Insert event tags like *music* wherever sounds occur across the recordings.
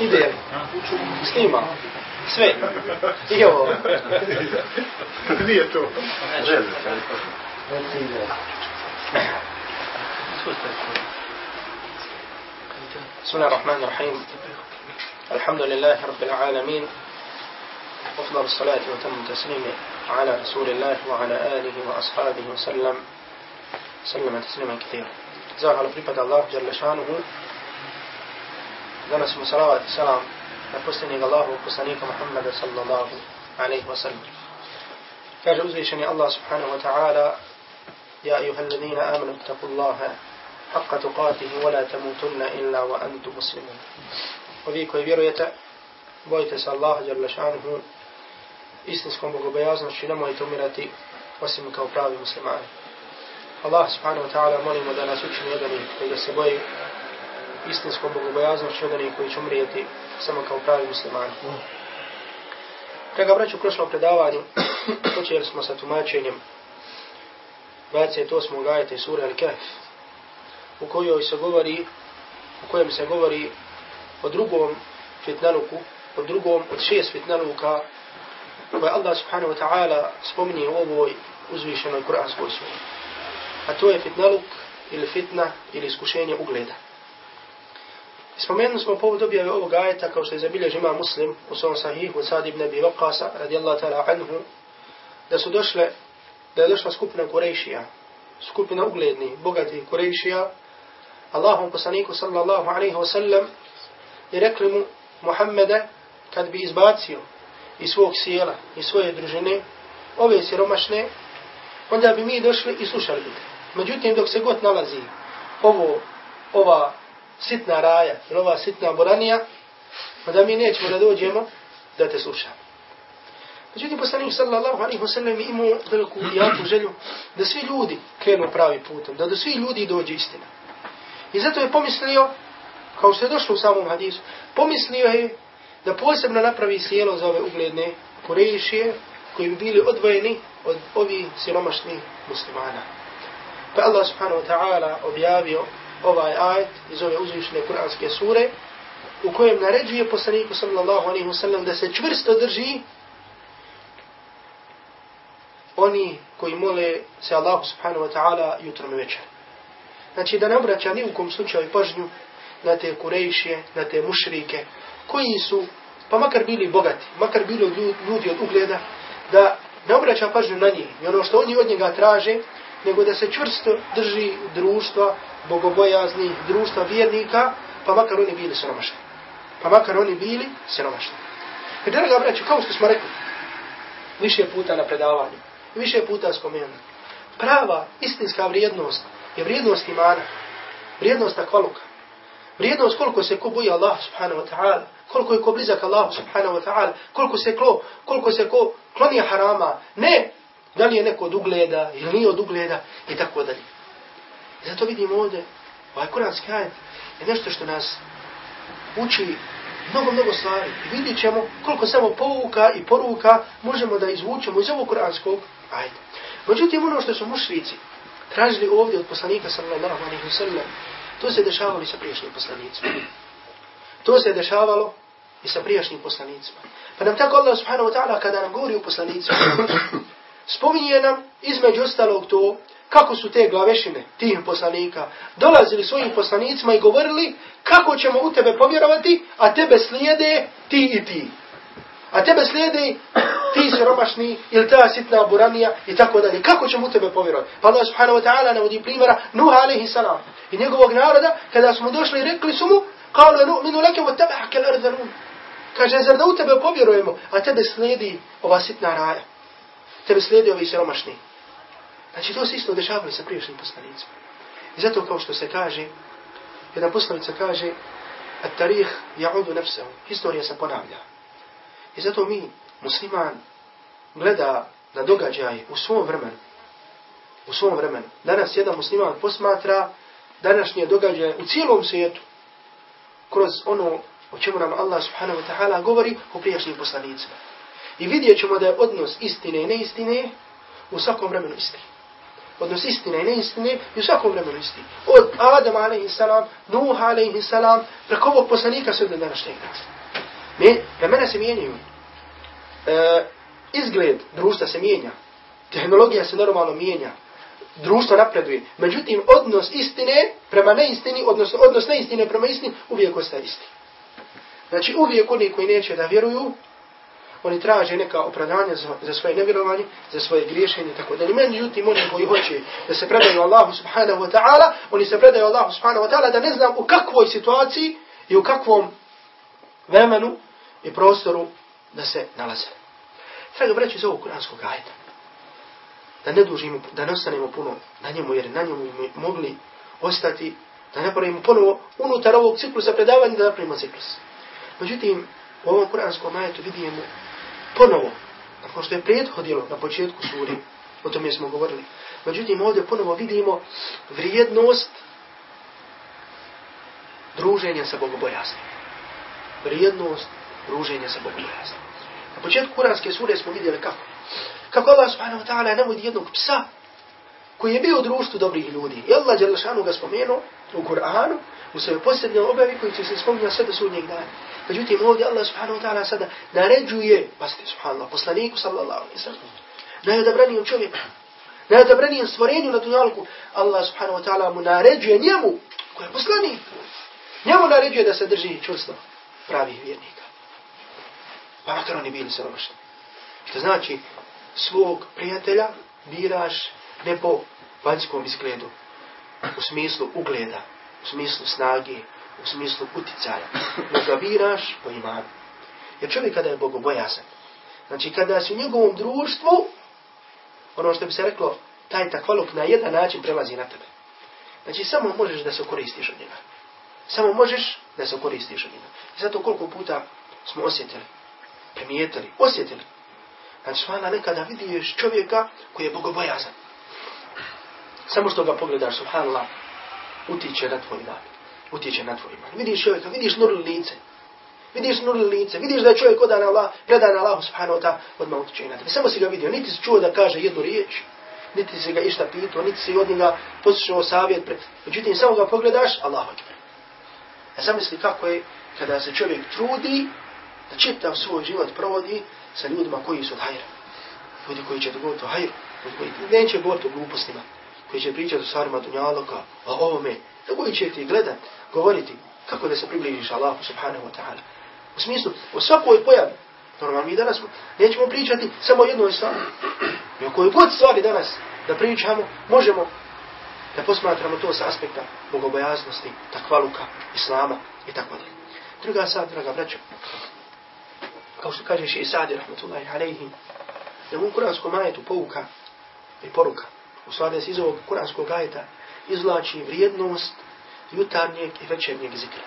Ide. Snima. Sve. I ovo. Nije to. بسم الله الرحمن الرحيم الحمد لله رب العالمين أفضل الصلاة وتم التسليم على رسول الله وعلى آله وأصحابه وسلم سلم تسليما كثيرا زاهر بريباد الله جل شانه danas mu salavat i salam na posljednjeg Allahu poslanika Muhammeda sallallahu alaihi wa sallam. Kaže uzvišeni Allah subhanahu wa ta'ala Ja alladhina amanu ittaqu Allaha haqqa tuqatihi wa la tamutunna illa wa antum muslimun. Ovi koji vjerujete, bojite se Allaha jalla šanuhu istinskom bogobojaznošću i nemojte umirati osim kao pravi muslimani. Allah subhanahu wa ta'ala molimo da nas učini jedani koji da se boji istinskom bogobojaznošću od onih koji će umrijeti samo kao pravi muslimani. Draga braću prošlo predavanju, *clears throat* počeli smo sa tumačenjem 28. ajeta sura Al-Kahf, u kojoj se govori, u kojem se govori o drugom fitnaluku, o drugom od šest fitnaluka, koje Allah subhanahu wa ta'ala spominje u ovoj uzvišenoj kuranskoj suri. A to je fitnaluk ili fitna ili iskušenje ugleda. Spomenuli smo povod objave ovog ajeta kao što je zabilježen ima muslim u svom sahihu Sad ibn Abi Waqasa radijallahu ta'ala anhu da su došle da je došla skupina Kurejšija skupina ugledni, bogati Kurejšija. Allahom poslaniku sallallahu alaihi wa sallam i rekli mu Muhammede kad bi izbacio iz svog sjela i svoje družine ove siromašne onda bi mi došli i slušali bi Međutim, dok se god nalazi ovo, ova sitna raja ili ova sitna boranija, pa onda mi nećemo da dođemo da te slušamo. Međutim, poslanik sallallahu alaihi wa sallam imao veliku i jaku želju da svi ljudi krenu pravi putem, da do svi ljudi dođe istina. I zato je pomislio, kao što je došlo u samom hadisu, pomislio je da posebno napravi sjelo za ove ugledne kurejšije koji bi bili odvojeni od ovih siromašnih muslimana. Pa Allah subhanahu wa ta'ala objavio ovaj ajet iz ove uzvišne kuranske sure u kojem naređuje poslaniku sallallahu alaihi wasallam da se čvrsto drži oni koji mole se Allahu subhanahu wa ta'ala jutrom i večer. Znači da ne obraća ni u kom slučaju pažnju na te kurejšije, na te mušrike, koji su, pa makar bili bogati, makar bili ljudi od ugleda, da ne obraća pažnju na njih. I ono što oni od njega traže, nego da se čvrsto drži društva bogobojaznih, društva vjernika, pa makar oni bili siromašni. Pa makar oni bili siromašni. I draga braću, kao što smo rekli, više puta na predavanju, više puta spomenuli, prava istinska vrijednost je vrijednost imana, vrijednost akvaluka, vrijednost koliko se ko boji Allah subhanahu wa ta'ala, koliko je ko blizak Allah subhanahu wa ta'ala, koliko se ko, koliko se ko kloni harama, ne da li je neko od ugleda ili nije od ugleda i tako dalje. I zato vidimo ovdje, ovaj kuranski ajet je nešto što nas uči mnogo, mnogo stvari. I vidit ćemo koliko samo pouka i poruka možemo da izvučemo iz ovog kuranskog ajeta. Međutim, ono što su mušrici tražili ovdje od poslanika sallallahu alaihi wa sallam, to se dešavalo i sa priješnjim poslanicima. To se dešavalo i sa prijašnjim poslanicima. Pa nam tako Allah subhanahu wa ta'ala kada nam govori o poslanicima, spominje nam između ostalog to kako su te glavešine tih poslanika dolazili svojim poslanicima i govorili kako ćemo u tebe povjerovati, a tebe slijede ti i ti. A tebe slijede ti siromašni ili ta sitna buranija i tako dalje. Kako ćemo u tebe povjerovati? Pa Allah subhanahu wa ta'ala navodi primjera Nuha alaihi salam i njegovog naroda kada smo došli rekli su mu kao nu minu leke u tebe hake Kaže, zar da u tebe povjerujemo, a tebe slijedi ova sitna raja tebe slijede ovi siromašni Znači to se isto dešavalo sa priješnjim poslanicima. I zato kao što se kaže, jedna poslanica kaže, at tarih ja'udu nefsehu, historija se ponavlja. I zato mi, musliman, gleda na događaje u svom vremenu, u svom vremenu. Danas jedan musliman posmatra današnje događaje u cijelom svijetu, kroz ono o čemu nam Allah subhanahu wa ta'ala govori o prijašnjim poslanicima. I vidjet ćemo da je odnos istine i neistine u svakom vremenu isti. odnos istine i neistine, i u svakom vremenu isti. Od Adama a.s., Nuh a.s., preko ovog poslanika sve do današnjeg nas. Mi, vremena se mijenjaju. E, izgled društva se mijenja. Tehnologija se normalno mijenja. Društvo napreduje. Međutim, odnos istine prema neistini, odnosno odnos neistine prema istini, uvijek ostaje isti. Znači, uvijek oni koji neće da vjeruju, oni traže neka opravdanja za, za svoje nevjerovanje, za svoje griješenje, tako da ni oni koji hoće da se predaju Allahu subhanahu wa ta'ala, oni se predaju Allahu subhanahu wa ta'ala da ne znam u kakvoj situaciji i u kakvom vremenu i prostoru da se nalaze. Treba vreći iz ovog kuranskog ajeta. Da ne dužimo, da ne ostanemo puno na njemu, jer na njemu mogli ostati, da ne pravimo ponovo unutar ovog ciklusa predavanja da napravimo ciklus. Međutim, u ovom kuranskom ajetu vidimo ponovo, nakon što je prethodilo na početku suri, o tome smo govorili, međutim ovdje ponovo vidimo vrijednost druženja sa bogobojaznim. Vrijednost druženja sa bogobojaznim. Na početku kuranske sure smo vidjeli kako. Kako Allah subhanahu wa ta'ala navodi jednog psa koji je bio u društvu dobrih ljudi. I Allah Đerlašanu ga spomenuo u Kur'anu, u svojoj posljednjoj objavi koji će se spominjati sve do sudnjeg dana. Međutim, ovdje Allah subhanahu wa ta'ala sada naređuje, pasite subhanallah, poslaniku sallallahu alaihi sallam, najodabranijem čovjeku, najodabranijem stvorenju na dunjalku, Allah subhanahu wa ta'ala mu naređuje njemu, koji je poslanik, njemu naređuje da se drži čvrsto pravih vjernika. Pa makar oni bili siromašni. Što znači, svog prijatelja biraš ne po vanjskom izgledu, u smislu ugleda, u smislu snage, u smislu uticaja. No ga biraš po imanu. Jer čovjek kada je bogobojasan, znači kada si u njegovom društvu, ono što bi se reklo, taj takvaluk na jedan način prelazi na tebe. Znači samo možeš da se koristiš od njega. Samo možeš da se koristiš od njega. I zato koliko puta smo osjetili, primijetili, osjetili. Znači svana nekada vidiš čovjeka koji je bogobojazan. Samo što ga pogledaš, subhanallah, utiče na tvoj dan. Utiče na tvoj iman. Vidiš čovjeka, vidiš nur lice. Vidiš nur lice. Vidiš da je čovjek odan Allah, predan Allah, subhanahu wa ta'ala, odmah utječe na tebe. Samo si ga vidio, niti si čuo da kaže jednu riječ, niti si ga išta pitao, niti si od njega poslušao savjet pred. Međutim, samo ga pogledaš, Allah akbar. E, A sam misli kako je kada se čovjek trudi da čitav svoj život provodi sa ljudima koji su od hajra. Ljudi koji će govoriti o hajru. Koji neće govoriti o glupostima. Koji će pričati o stvarima dunjaloka, o ovome. Da koji će ti gledat, govoriti kako da se približiš Allahu subhanahu wa ta'ala. U smislu, o svakoj pojavi. Normalno mi danas nećemo pričati samo jednoj stvari. I o kojoj god stvari danas da pričamo, možemo da posmatramo to sa aspekta bogobojaznosti, takvaluka, islama i tako dalje. Druga sad, draga braćo, kao što kaže še Isadi, rahmatullahi alaihi, da u kuranskom ajetu pouka i poruka, u stvari se iz ovog kuranskog ajeta izlači vrijednost jutarnjeg i večernjeg zikra.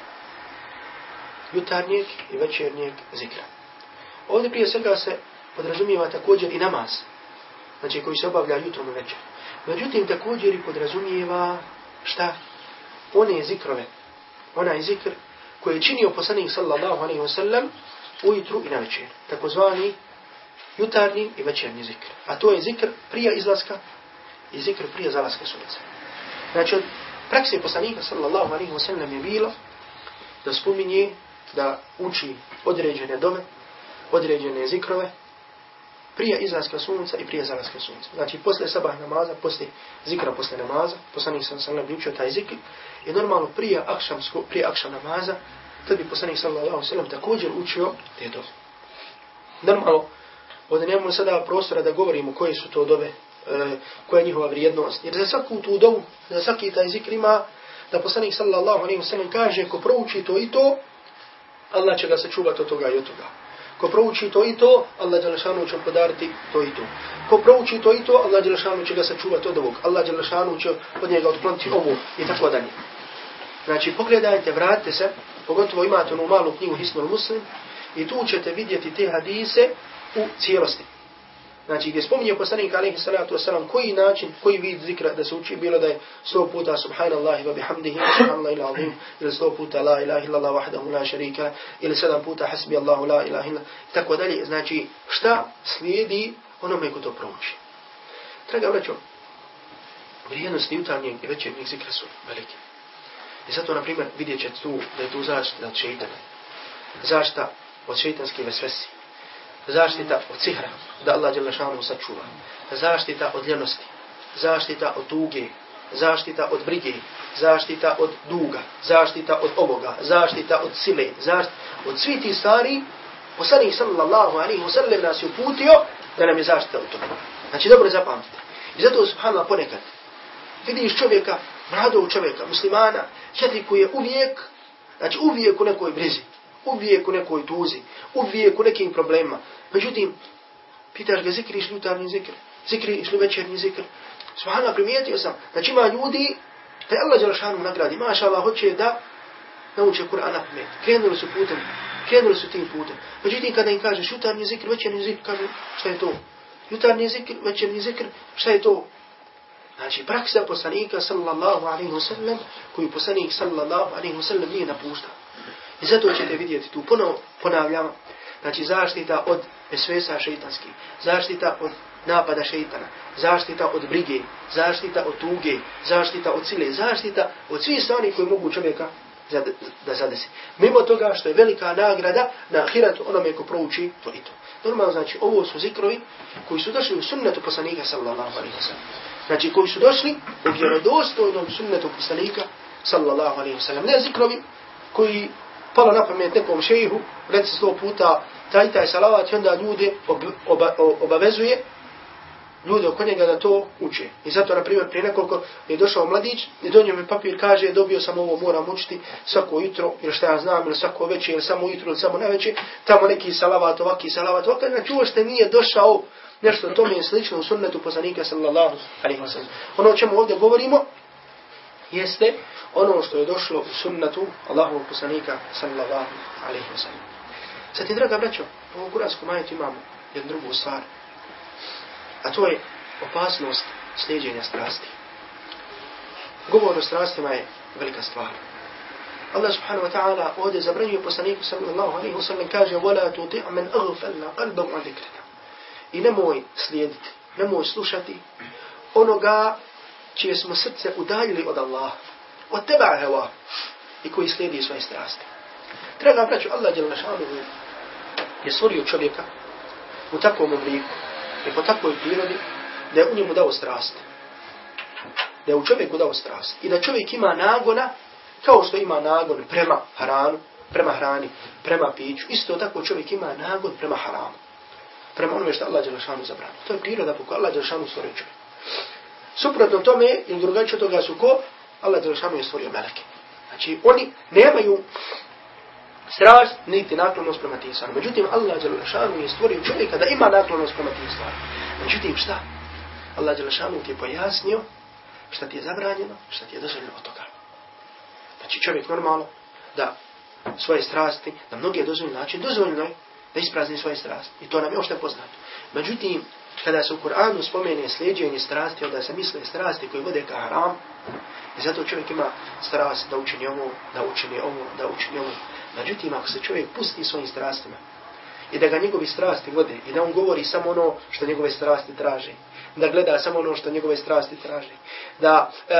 Jutarnjeg i večernjeg zikra. Ovdje prije svega se podrazumijeva također i namaz, znači koji se obavlja jutrom i večer. Međutim, također i podrazumijeva šta? One zikrove, onaj zikr koji je činio poslanik sallallahu alaihi wasallam ujutru i na večer. Takozvani jutarnji i večernji zikr. A to je zikr prije izlaska i zikr prije zalaska sunca. Znači, od prakse poslanika sallallahu alaihi wa sallam je bilo da spominje da uči određene dove, određene zikrove, prije izlaska sunca i prije zalaska sunca. Znači, posle sabah namaza, posle zikra posle namaza, poslanik sam sam učio taj zikr, i normalno prije akšam, prije akšam namaza, tad bi poslanik sallallahu alaihi sallam također učio te dove. Normalno, ovdje nemamo sada prostora da govorimo koje su to dove, E, koja je njihova vrijednost. Jer za svaku tu dovu, za svaki taj zikr ima, da poslanik sallallahu alaihi wasallam kaže, ko prouči to i to, Allah će ga sačuvati od toga i od toga. Ko prouči to i to, Allah Đelešanu će podariti to i to. Ko prouči to i to, Allah Đelešanu će ga sačuvati od ovog. Allah Đelešanu će od njega otkloniti ovu i tako dalje. Znači, pogledajte, vratite se, pogotovo imate onu malu knjigu Hisnul Muslim, i tu ćete vidjeti te hadise u cijelosti. Znači, gdje spominje poslanik alaihi salatu wasalam, koji način, koji vid zikra da se uči, bilo da je sto puta subhanallahi wa bihamdihi, subhanallahi ila azim, ili sto puta la ilaha illallah wahdahu la sharika, ili sedam puta hasbi Allahu la ilaha illallah, tako dalje. Znači, šta slijedi onome ko to prouči. Draga vraćo, vrijednosti jutarnjeg i večernjeg zikra su velike. I zato, na primjer, vidjet će tu da je tu zaštita od šeitana. Zaštita od šeitanske vesvesi. Zaštita od sihra, da Allah Đelešanu sačuva. Zaštita od ljenosti. Zaštita od tuge. Zaštita od brige. Zaštita od duga. Zaštita od ovoga. Zaštita od sile. Zaštita od svi ti stvari. Poslanih sallallahu alaihi wa sallam nas je uputio da nam je zaštita od toga. Znači, dobro zapamtite. I zato, subhanallah, ponekad vidiš čovjeka, mladog čovjeka, muslimana, četiri koji je uvijek, znači uvijek u nekoj brizi, uvijek u nekoj tuzi, uvijek u nekim problemima. Međutim, pitaš ga, zikriš li jutarnji zikr, zikriš li večernji zikr. Subhanallah, primijetio sam, znači ima ljudi, da je Allah Đelšanu nagradi, maša Allah, hoće da nauče Kur'an na pamet. Krenuli su putem, krenuli su tim putem. Međutim, kada im kažeš jutarnji zikr, večernji zikr, kažu, šta je to? Jutarnji zikr, večernji zikr, šta je to? Znači, praksa poslanika sallallahu alaihi wa sallam, koju poslanik sallallahu alaihi wa sallam nije napuštao. I zato ćete vidjeti tu ponovo ponavljam, Znači, zaštita od svesa šeitanskih, zaštita od napada šeitana, zaštita od brige, zaštita od tuge, zaštita od sile, zaštita od svih stvari koje mogu čovjeka da zadesi. Mimo toga što je velika nagrada na ahiratu onome ko prouči to i to. Normalno znači ovo su zikrovi koji su došli u sunnetu poslanika sallallahu alaihi wa sallam. Znači koji su došli u vjerodostojnom sunnetu poslanika sallallahu alaihi wa sallam. Ne zikrovi koji palo na pamet nekom šejihu, reci sto puta taj taj salavat i onda ljude ob, oba, obavezuje ljude oko njega da to uče. I zato, na primjer, prije nekoliko je došao mladić i donio mi papir kaže dobio sam ovo, moram učiti svako jutro, ili šta ja znam, ili svako večer, ili samo jutro, ili samo najveće, tamo neki salavat, ovaki salavat, ovaki, znači uošte što nije došao nešto to mi je slično u sunnetu poslanika sallallahu alaihi wa sallam. Ono o čemu ovdje govorimo jeste ono što je došlo u sunnetu Allahovog poslanika sallallahu alaihi wa sallam. Sad ti, draga braćo, u kuranskom majetu imamo jednu drugu stvar. A to je opasnost sljeđenja strasti. Govor o strastima je velika stvar. Allah subhanahu wa ta'ala ovdje zabranjuje poslaniku sallallahu alaihi wa sallam kaže وَلَا تُطِعْ مَنْ أَغْفَلْنَا قَلْبَهُ عَنْ ذِكْرِنَا I nemoj slijediti, nemoj slušati onoga čije smo srce udaljili od Allaha. Od teba heva i koji slijedi svoje strasti. Treba braću, Allah je je stvorio čovjeka u takvom obliku i po takvoj prirodi da je u njemu dao strast. Da je u čovjeku dao strast. I da čovjek ima nagona kao što ima nagon prema hranu, prema hrani, prema piću. Isto tako čovjek ima nagon prema haramu. Prema onome što Allah Đelešanu zabrani. To je priroda po kojoj Allah Đelešanu stvorio čovjek. Suprotno tome, ili drugačije toga su ko? Allah Đelešanu je stvorio meleke. Znači, oni nemaju strast, niti naklonost prema tim stvarima. Međutim, Allah Đelešanu je stvorio čovjeka da ima naklonost prema tim stvarima. Međutim, šta? Allah Đelešanu ti je pojasnio šta ti je zabranjeno, šta ti je dozvoljeno od toga. Znači, čovjek normalno da svoje strasti, na mnogi dozvoljeno, način, dozvoljeno je da isprazni svoje strasti. I to nam je ošte poznato. Međutim, kada se u Kur'anu spomene slijedženje strasti, onda se misle strasti koje vode ka haram, i zato čovjek ima strast da učini ovo, da učini ovo, da učini ovo. Međutim, ako se čovjek pusti svojim strastima i da ga njegovi strasti vode i da on govori samo ono što njegove strasti traže, da gleda samo ono što njegove strasti traže, da e,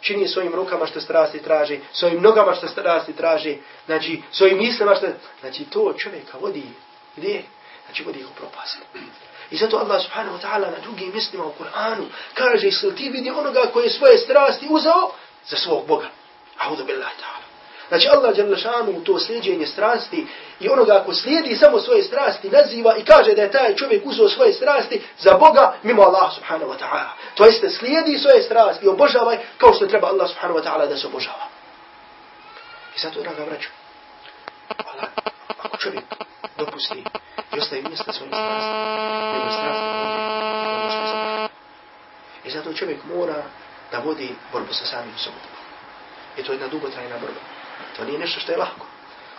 čini svojim rukama što strasti traže, svojim nogama što strasti traže, znači svojim mislima što... Znači to čovjeka vodi gdje? Znači vodi ih u propast. I zato Allah subhanahu wa ta'ala na drugim mjestima u Kur'anu kaže, jesi ti vidi onoga koje svoje strasti uzao za svog Boga? Audu billahi ta'ala. Znači Allah Đalešanu to slijedjenje strasti i onoga ko slijedi samo svoje strasti naziva i kaže da je taj čovjek uzeo svoje strasti za Boga mimo Allah subhanahu wa ta'ala. To jeste slijedi svoje strasti i obožavaj kao što treba Allah subhanahu wa ta'ala da se obožava. I zato, draga braću, Allah, čovjek dopusti i ostaje mjesta svojim strastima, nego strastima ono što je zabranjeno. I zato čovjek mora da vodi borbu sa samim sobom. I to je jedna dugotrajna borba. To nije nešto što je lahko.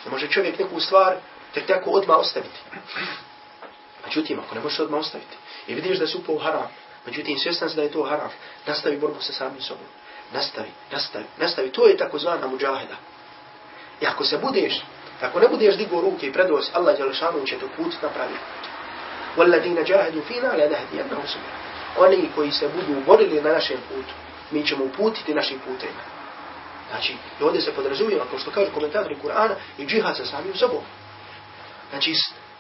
Ne može čovjek neku stvar tek tako odmah ostaviti. Međutim, ako ne možeš odmah ostaviti i vidiš da si upao u haram, međutim, svjestan da je to haram, nastavi borbu sa samim sobom. Nastavi, nastavi, nastavi. To je takozvana muđaheda. I ako se budeš, ako ne budeš digo ruke i predosi, Allah Đelešanu će to put napraviti. وَالَّذِينَ جَاهَدُوا فِينَا لَنَهْدِيَنَّهُ سُبِرًا Oni koji se budu borili na našem putu, mi ćemo uputiti našim putima. Znači, i ovdje se podrazumijeva, kao što kažu komentatori Kur'ana, i džihad sa samim sobom. Znači,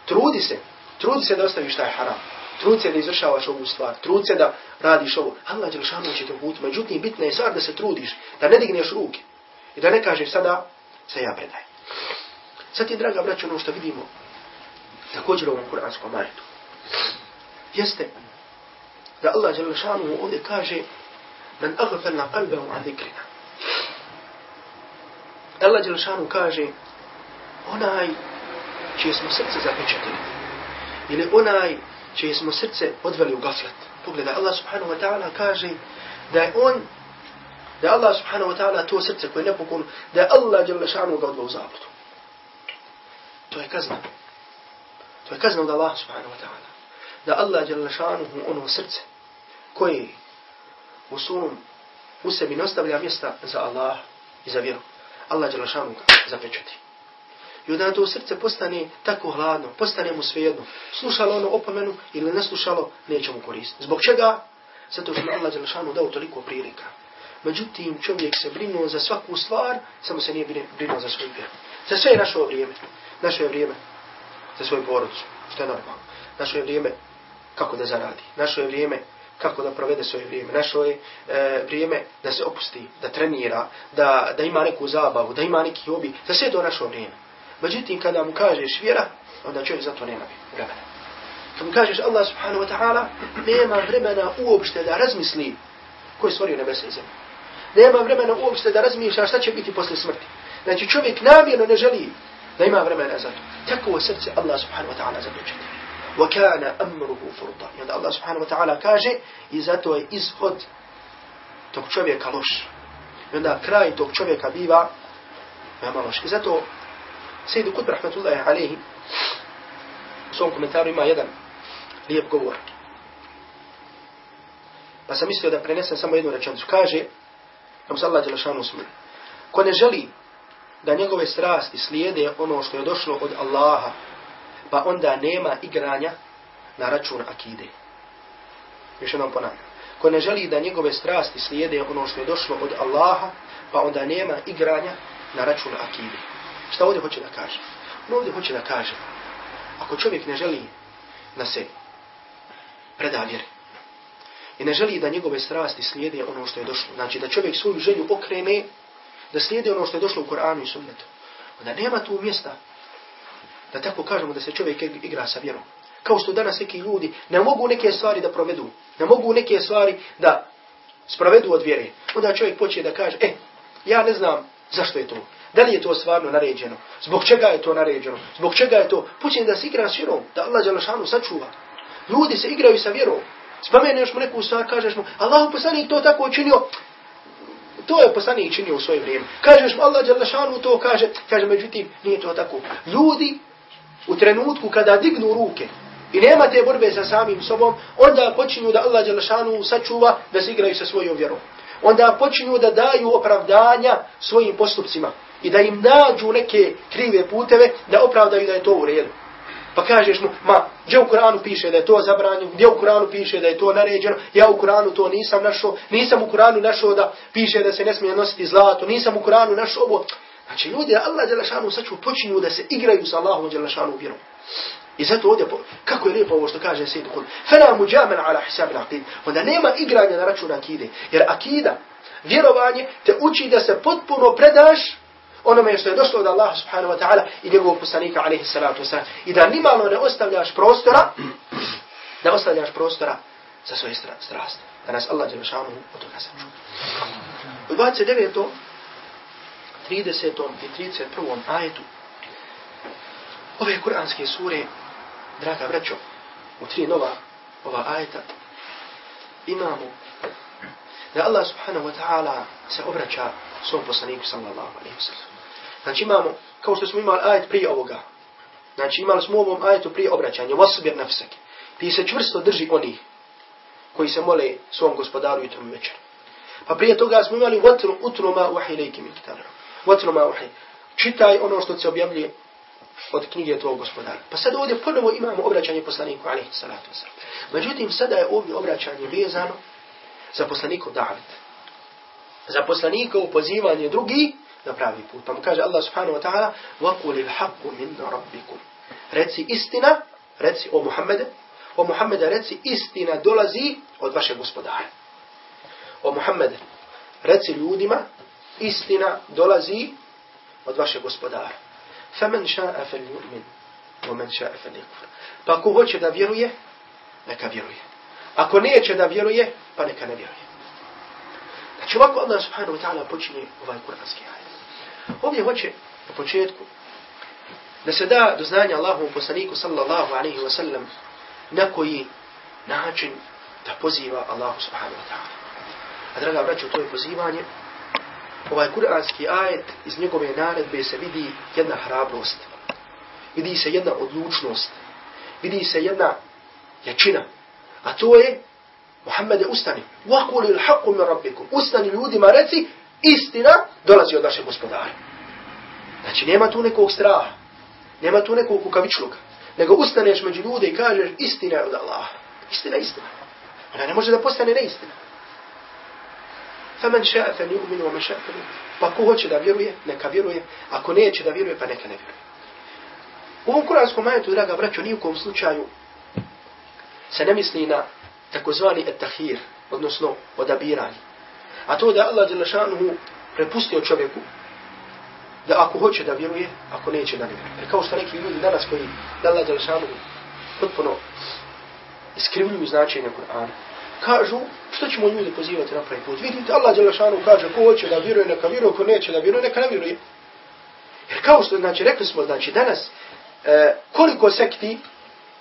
trudi se, trudi se da ostaviš taj haram, trudi se da izvršavaš ovu stvar, trudi se da radiš ovo. Allah Đelšanu će te uputiti. Međutim, bitna je stvar da se trudiš, da ne digneš ruke i da ne kažeš sada, se ja predaj. Sad je, draga braća, ono što vidimo, također u ovom kuranskom ajetu, jeste da Allah Đelšanu ovdje kaže men aghfalna qalbahu an dhikrina. Allah Đelšanu kaže onaj čije smo srce zapečatili ili onaj čije smo srce odveli u gaflet. Pogledaj, Allah subhanahu wa ta'ala kaže da je on da Allah subhanahu wa ta'ala to srce koje je nepokon, da je Allah Đelšanu ga odveo u zabludu. To je kazna. To je kazna od Allah subhanahu wa ta'ala. Da Allah Đelšanu ono srce koje u svom u sebi nastavlja mjesta za Allah i za vjeru. Allah će lašanu zapečati. I onda to srce postane tako hladno, postane mu svejedno. Slušalo ono opomenu ili ne slušalo, neće mu koristiti. Zbog čega? Zato što Allah će lašanu dao toliko prilika. Međutim, čovjek se brinuo za svaku stvar, samo se nije brinuo za svoju vjeru. Za sve je našo vrijeme. Našao je vrijeme za svoju porodicu, što je normalno. Našao je vrijeme kako da zaradi. Našao je vrijeme kako da provede svoje vrijeme. Našao je e, vrijeme da se opusti, da trenira, da, da ima neku zabavu, da ima neki hobi. Za sve to našao vrijeme. Međutim, kada mu kažeš vjera, onda čovjek za to nema vremena. Kad mu kažeš Allah subhanahu wa ta'ala, nema vremena uopšte da razmisli koji je stvorio nebesa i zemlje. Nema vremena uopšte da razmišlja šta će biti posle smrti. Znači čovjek namjerno ne želi ima vremena za to. Tako srce Allah subhanahu wa ta'ala zaključiti. وكان أمره فرطا يعني الله سبحانه وتعالى كاجه i zato je ishod tog čovjeka loš. I onda kraj tog čovjeka biva veoma loš. I zato Sejdu Kutb rahmatullahi alaihi u svom komentaru ima jedan lijep govor. Pa sam mislio da prenesem samo jednu rečenicu. Kaže, nam se Allah Đelešanu smiri. Ko ne želi da njegove strasti slijede ono što je došlo od Allaha pa onda nema igranja na račun akide. Još jednom ponavljam. Ko ne želi da njegove strasti slijede ono što je došlo od Allaha, pa onda nema igranja na račun akide. Šta ovdje hoće da kaže? On ovdje hoće da kaže, ako čovjek ne želi da se preda vjeri, i ne želi da njegove strasti slijede ono što je došlo, znači da čovjek svoju želju okrene, da slijede ono što je došlo u Koranu i Sunnetu, onda nema tu mjesta da tako kažemo da se čovjek igra sa vjerom. Kao što danas neki ljudi ne mogu neke stvari da provedu, ne mogu neke stvari da sprovedu od vjere. Onda čovjek počne da kaže, e, ja ne znam zašto je to. Da li je to stvarno naređeno? Zbog čega je to naređeno? Zbog čega je to? Počne da se igra s vjerom, da Allah Đalašanu sačuva. Ljudi se igraju sa vjerom. Spomeneš mu neku stvar, kažeš mu, Allah poslanik to tako učinio, to je poslanik činio u svoje vrijeme. Kažeš mu, Allah Đalešanu to kaže, kaže, međutim, nije to tako. Ljudi u trenutku kada dignu ruke i nema te borbe sa samim sobom, onda počinju da Allah Đalešanu sačuva da se igraju sa svojom vjerom. Onda počinju da daju opravdanja svojim postupcima i da im nađu neke krive puteve da opravdaju da je to u redu. Pa kažeš mu, ma, gdje u Kuranu piše da je to zabranjeno, gdje u Kuranu piše da je to naređeno, ja u Kuranu to nisam našao, nisam u Kuranu našao da piše da se ne smije nositi zlato, nisam u Kuranu našao ovo. Znači ljudi, Allah Đelešanu saču počinju da se igraju sa Allahom Đelešanu vjerom. I zato ovdje, kako je lijepo ovo što kaže Sejid Kul, fela muđamen ala hisab l'aqid, onda nema igranja na račun akide, jer akida, vjerovanje, te uči da se potpuno predaš onome što je došlo od Allaha subhanahu wa ta'ala i njegovog poslanika alaihi salatu wasalam. I da nimalo ne ostavljaš prostora, *clears throat* ne ostavljaš prostora za svoje strasti. Da nas Allah Đelešanu od toga sačuva. U 29. 30. i 31. ajetu ove kuranske sure, draga braćo, u tri nova ova ajeta, imamo da Allah subhanahu wa ta'ala se obraća svom poslaniku sallallahu alaihi wa sallam. Znači imamo, kao što smo imali ajet prije ovoga, znači imali smo u ovom ajetu prije obraćanja, wasbir nafsak, ti se čvrsto drži oni koji se mole svom gospodaru i večer. Pa prije toga smo imali vatru utru ma uhi lejki min kitabu. Vatru ma uhi. Čitaj ono što se objavljuje od knjige tvojeg gospodara. Pa sad ovdje ponovo imamo obraćanje poslaniku, alaihi salatu wasalam. Međutim, sada je ovdje obraćanje vezano za poslanikov davet. za poslanikov pozivanje drugi na pravi put. Pa mu kaže Allah subhanahu wa ta'ala وَقُلِ الْحَقُّ مِنْ رَبِّكُمْ Reci istina, reci o Muhammede, o Muhammede reci istina dolazi od vašeg gospodara. O Muhammede, reci ljudima, istina dolazi od vašeg gospodara. فَمَنْ شَاءَ فَلْيُؤْمِنْ وَمَنْ شَاءَ فَلْيَكْفُرْ Pa ko hoće da vjeruje, neka vjeruje. Ako neće da vjeruje, pa neka ne vjeruje. Znači ovako Allah subhanahu wa ta'ala počinje ovaj kuranski ajet. Ovdje hoće na početku da se da do znanja Allahovu poslaniku sallallahu alaihi wa sallam na koji način da poziva Allahu subhanahu wa ta'ala. A draga braćo, to je pozivanje. Ovaj kuranski ajet iz njegove naredbe se vidi jedna hrabrost. Vidi se jedna odlučnost. Vidi se jedna jačina. A to je Muhammede ustani. Vakuli il haqqu min rabbikum. Ustani ljudima reci istina dolazi od našeg gospodara. Znači nema tu nekog straha. Nema tu nekog kukavičluka. Nego ustaneš među ljude i kažeš istina je od Allaha. Istina je istina. Ona ne može da postane neistina. Faman ša'a fa ni uminu, man ša'a fa Pa ko hoće da vjeruje, neka vjeruje. Ako neće da vjeruje, pa neka ne vjeruje. U ovom kuranskom majetu, draga braćo, ni u kom slučaju se ne misli na takozvani etahir, odnosno odabiranje. A to da Allah Đelešanuhu prepustio čovjeku da ako hoće da vjeruje, ako neće da ne vjeruje. Jer kao što neki ljudi danas koji da Allah Đelešanuhu potpuno iskrivljuju značenje Kur'ana. Kažu, što ćemo ljudi pozivati na pravi put? Vidite, Allah Đelešanuhu kaže, ko hoće da vjeruje, neka vjeruje, ko neće da vjeruje, neka ne vjeruje. Jer kao što, znači, rekli smo, znači, danas, e, koliko sekti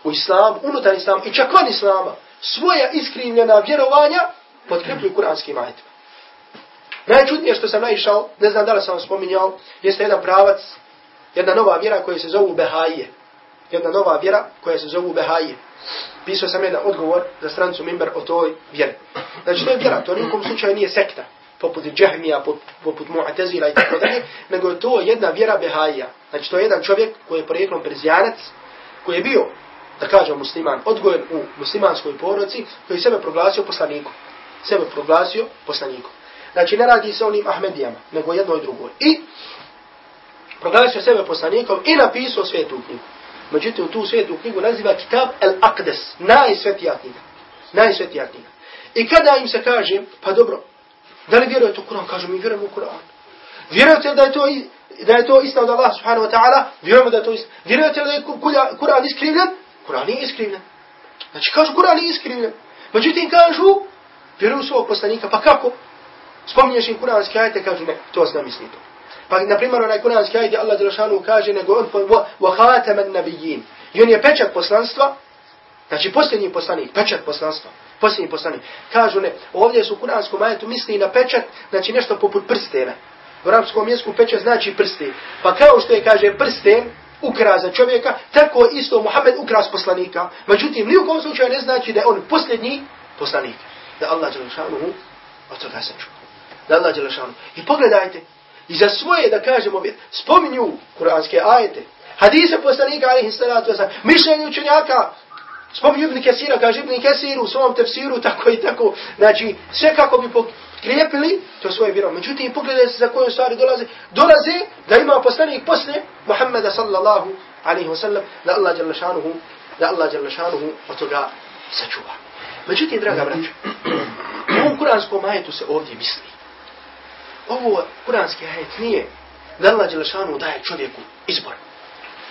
u islamu, unutar islamu i čak van islama, svoja iskrivljena vjerovanja potkrepljuju kuranskim ajetima. Najčudnije što sam naišao, ne znam da li sam vam spominjao, jeste jedan pravac, jedna nova vjera koja se zovu Behaije. Jedna nova vjera koja se zovu Behaije. Pisao sam jedan odgovor za strancu Mimber o toj vjeri. Znači to je vjera, to nikom slučaju nije sekta, poput Džahmija, poput Mu'atezila i tako dalje, nego je to jedna vjera Behaija. Znači to je jedan čovjek koji je porijeklom Perzijanac, koji je bio da kažem musliman, odgojen u muslimanskoj porodci, koji sebe proglasio poslanikom. Sebe proglasio poslanikom. Znači, ne radi se onim Ahmedijama, nego jednoj drugoj. I proglasio sebe poslanikom i napisao svetu knjigu. Međutim, tu svetu knjigu naziva Kitab el-Aqdes, najsvetija knjiga. Najsvetija knjiga. I kada im se kaže, pa dobro, da li vjerujete u Kur'an? Kažu mi, vjerujemo u Kur'an. Vjerujete da je to da je to istina od Allah subhanahu wa ta'ala? Vjerujemo da je to istina. Vjerujete da je Kur'an iskrivljen? Kur'an nije iskrivljen. Znači, kažu, Kur'an nije iskrivljen. Međutim, kažu, vjeruju svog poslanika, pa kako? Spominješ im Kur'anski ajete, kažu, ne, to zna misli to. Pa, na primjer, onaj Kur'anski ajte, Allah Đelšanu kaže, nego on, wa khataman nabijin. I on je pečat poslanstva, znači, posljednji poslanik, pečat poslanstva, posljednji poslanik. Kažu, ne, ovdje su u Kur'anskom ajetu misli na pečat, znači, nešto poput prstena. U arapskom jesku pečat znači prsten. Pa kao što je, kaže, prsten, ukras za čovjeka, tako isto Muhammed ukras poslanika. Međutim, ni u kom slučaju ne znači da je on posljednji poslanik. Da Allah Đelšanu od toga sačuva. Da Allah Đelešanu. I pogledajte, i za svoje, da kažemo, spominju kuranske ajete, hadise poslanika, alaihi salatu wasalam, mišljenje učenjaka, spominju Ibn Kesira, kaže Ibn Kesir u svom tefsiru, tako i tako, znači, sve kako bi krijepili to svoje vjero. Međutim, pogledajte se za koje stvari dolaze. Dolaze da ima poslanik posle Muhammeda sallallahu alaihi wa sallam, da Allah jalla da Allah jalla od toga sačuva. Međutim, draga braća, u ovom kuranskom ajetu se ovdje misli. Ovo kuranski ajet nije da Allah Đelešanu daje čovjeku izbor.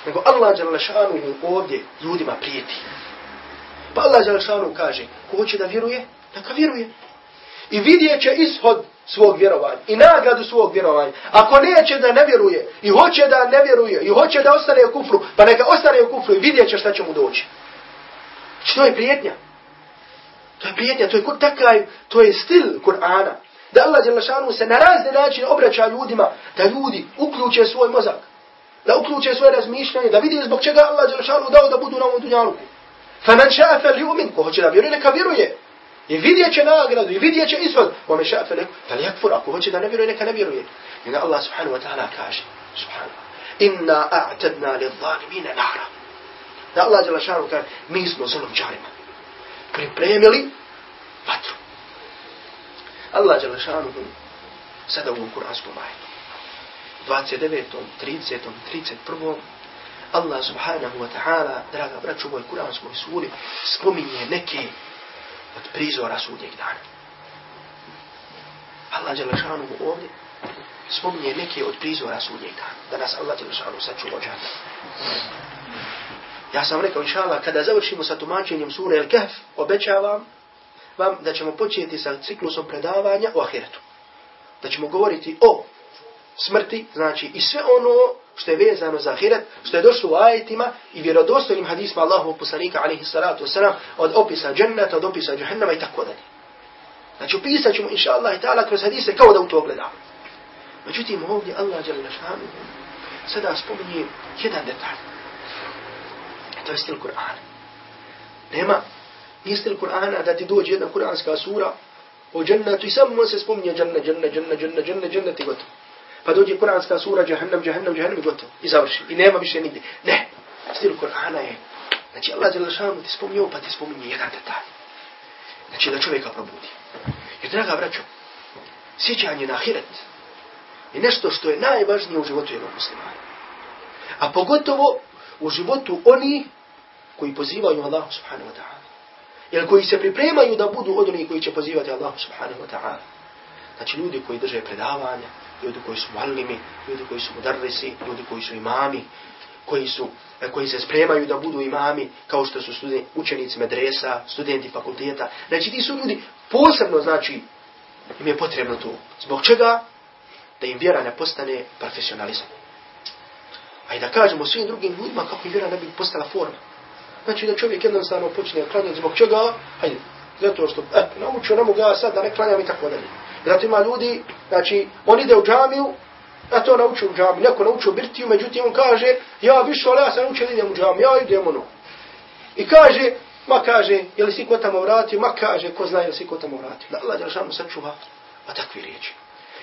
Nego Allah Đelešanu mu ovdje ljudima prijeti. Pa Allah Đelešanu kaže, ko hoće da vjeruje, neka vjeruje i vidjet će ishod svog vjerovanja i nagradu svog vjerovanja. Ako neće da ne vjeruje i hoće da ne vjeruje i hoće da ostane u kufru, pa neka ostane u kufru i vidjet će šta će mu doći. Znači, to je prijetnja. To je prijetnja, to je takaj, to je stil Kur'ana. Da Allah Đelešanu se na razne načine obraća ljudima, da ljudi uključe svoj mozak, da uključe svoje razmišljanje, da vidi zbog čega Allah Đelešanu dao da budu na ovom dunjalu. Fa man ša'a fel ko hoće da vjeruje, neka vjeruje. I vidjet će nagradu, i vidjet će ishod. Wa me ša'fe leku, fel pa jakfur, ako hoće da ne vjeruje, neka ne vjeruje. I na Allah subhanahu wa ta'ala kaže, subhanahu, inna a'tadna li zalimine nara. Da Allah Đelešanu kaže, mi smo zulumčarima. Pripremili vatru. Allah Đelešanuhu Sada u ovom kuranskom ajetu. 29. 30. 31. Allah subhanahu wa ta'ala, draga braću, u ovoj kuranskoj suri, spominje neke od prizora sudnjeg dana. Allah Đelešanuhu ovdje spominje neke od prizora sudnjeg dana. Da nas Allah Đelešanu sačuva džana. Ja sam rekao, inša Allah, kada završimo sa tumačenjem sure El-Kahf, obećavam vam da ćemo početi sa ciklusom predavanja o ahiretu. Da ćemo govoriti o smrti, znači i sve ono što je vezano za ahiret, što je došlo u ajetima i vjerodostojnim hadisma Allahovog poslanika, alaihi salatu wasalam, od opisa dženneta, od opisa džahennama i tako dalje. Znači upisat ćemo, inša Allah i ta'ala, kroz hadise kao da u to gledamo. Međutim, ovdje Allah jala šanu sada spominje jedan detalj. To je stil Kur'ana. Nema, nije stil Kur'ana da ti dođe jedna kur'anska sura o džennetu i samo se spominje džennet, džennet, džennet, džennet, džennet, džennet i gotovo. Pa dođe kur'anska sura, džahannam, džahannam, džahannam i gotovo. I završi. I nema više nigdje. Ne. Stil Kur'ana je. Znači Allah jala šanu ti spominje pa ti spominje jedan detalj. Znači da čovjeka probudi. Jer draga braćo, sjećanje na ahiret je nešto što je najvažnije u životu jednog muslimana. A pogotovo u životu oni koji pozivaju Allah subhanahu wa ta'ala. Jer koji se pripremaju da budu od onih koji će pozivati Allah subhanahu wa ta'ala. Znači ljudi koji drže predavanja, ljudi koji su muallimi, ljudi koji su mudarrisi, ljudi koji su imami, koji su e, koji se spremaju da budu imami, kao što su studenti, učenici medresa, studenti fakulteta. Znači ti su ljudi posebno, znači, im je potrebno to. Zbog čega? Da im vjera ne postane profesionalizam. A i da kažemo svim drugim ljudima kako im vjera ne bi postala forma. Znači da čovjek jednostavno počne klanjati zbog čega? Hajde, zato što, e, naučio ne mogu ja sad da ne klanjam i tako dalje. Zato ima ljudi, znači, on ide u džamiju, a to naučio u džamiju, neko naučio birtiju, međutim on kaže, ja više, ali ja sam naučio da idem u džamiju, ja idem ono. I kaže, ma kaže, je li si ko tamo vratio, ma kaže, ko zna je li si ko tamo vratio. Da Allah Đelšanu sačuva, a takvi riječi.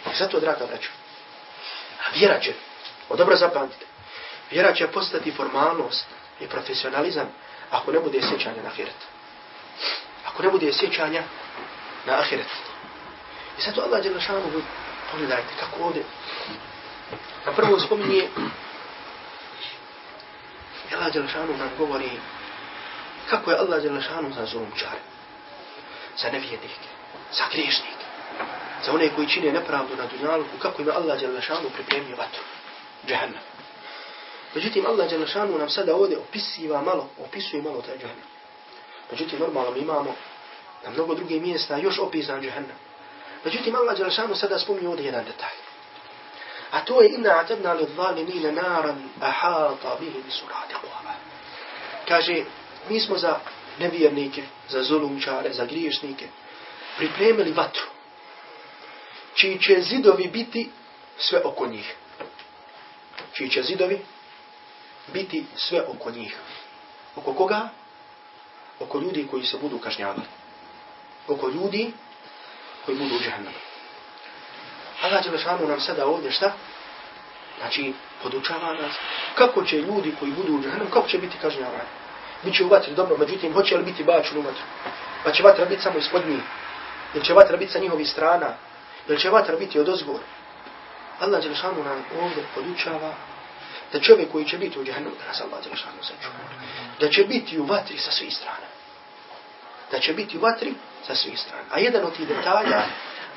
I zato, draga braću, a vjera će, o dobro zapamtite, vjera će postati formalnost i profesionalizam ako ne bude sjećanja na ahiret. Ako ne bude sjećanja na ahiret. I zato Allah je našanu, pogledajte kako ovdje. Na prvo spominje, Allah je našanu nam govori kako je Allah je našanu za zulumčare, za nevjednike, za griješnike, za one koji čine nepravdu na dunjalku, kako im Allah je našanu pripremio vatru, džehennem. Međutim, Allah Đelešanu nam sada ovdje opisiva malo, opisuje malo taj džahannam. Međutim, normalno mi imamo na mnogo druge mjesta još opisan džahannam. Međutim, Allah Đelešanu sada spominje ovdje jedan detalj. A to je inna atadna li zalimine naran ahata bihim surati kuhava. Kaže, mi smo za nevjernike, za zulumčare, za griješnike, pripremili vatru, čiji će zidovi biti sve oko njih. Čiji će zidovi biti sve oko njih. Oko koga? Oko ljudi koji se budu kažnjavali. Oko ljudi koji budu u džahannama. Allah Đelešanu nam sada ovdje šta? Znači, podučava nas kako će ljudi koji budu u džahannama, kako će biti kažnjavani. Biće u vatri, dobro, međutim, hoće li biti bačen u vatru? Pa će vatra biti samo ispod njih? Ili će vatra biti sa njihovi strana? Ili će vatra biti od ozgor? Allah Đelešanu nam ovdje podučava da čovjek koji će biti u džahannemu, da nas Allah djelašanu sačuva, da će biti u vatri sa svih strana. Da će biti u vatri sa svih strana. A jedan od tih detalja,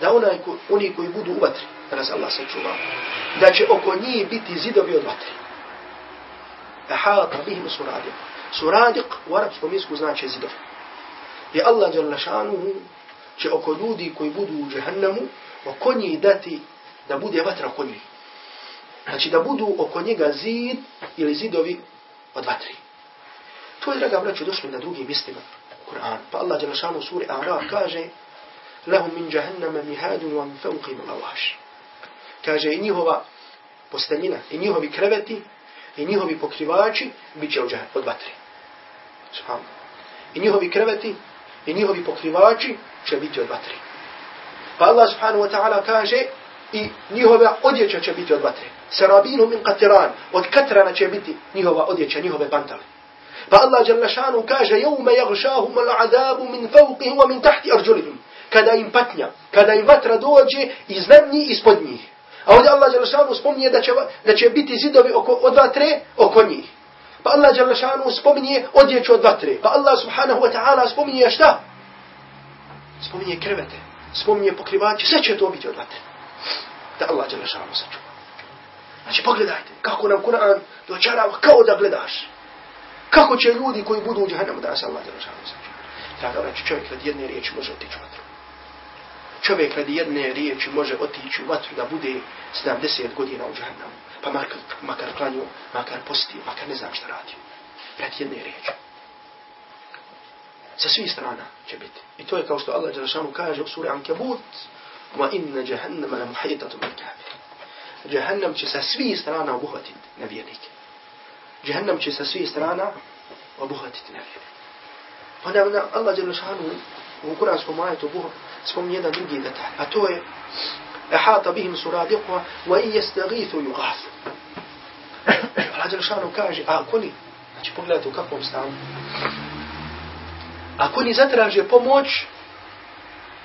da onaj, ko, oni koji budu u vatri, da nas Allah sačuva, da će oko njih biti zidovi od vatri. Ahata bihim suradiq. Suradiq u arapskom jeziku znači zidov. I Allah djelašanu će oko ljudi koji budu u džahannemu, oko njih dati da bude vatra oko njih. Znači da budu oko njega zid ili zidovi od vatri. To je, draga braću, došlo na drugim mjestima Kur'an. Pa Allah Đelešanu u suri Araf kaže Lahum min jahannama mihadun wa min fawqim lawash. Kaže i njihova posteljina, i njihovi kreveti, i njihovi pokrivači bit će od vatri. Subhanu. I njihovi kreveti, i njihovi pokrivači će biti od vatri. Pa Allah subhanahu wa ta'ala kaže i njihova odjeća će biti od vatre. Sarabinu min katiran, od katrana će biti njihova odjeća, njihove pantale. Pa Allah Đalla šanu kaže, jevme jagšahum al-adabu min fauqihim wa min tahti arđulihim. kada im patnja, kada im vatra dođe iznad njih, ispod njih. A ovdje Allah Đelešanu spominje da će, da će biti zidovi oko, od vatre oko njih. Pa Allah Đelešanu spominje odjeću od vatre. Pa Allah subhanahu wa ta'ala spominje šta? Spominje krevete. Spominje pokrivače. Sve će to biti od vatre. Da Allah Đelešanu sačuva. Znači pogledajte kako nam Kur'an dočarava kao da gledaš. Kako će ljudi koji budu u džahannemu da se Allah Đelešanu sačuva. Draga vraću, čovjek radi jedne riječi može otići u vatru. Čovjek radi jedne riječi može otići u vatru da bude 70 godina u džahannemu. Pa makar, makar klanio, makar posti, makar ne znam šta radio. Radi jedne riječi. Sa svih strana će biti. I to je kao što Allah Đelešanu kaže u suri Ankebut. wa inna jahannama la muhajitatu bil kafir. Jahannam će sa svih strana obuhvatiti nevjernike. Jahannam će sa svih strana obuhvatiti nevjernike. Pa onda Allah Đelešanu u kuranskom ajetu Buh spominje jedan drugi detalj, a to je ehata bihim suradiqwa wa i jestagithu yugafu. *clears throat* Allah Đelešanu kaže, a ako ni, znači pogledajte u kakvom stanu, ako ni zatraže pomoć,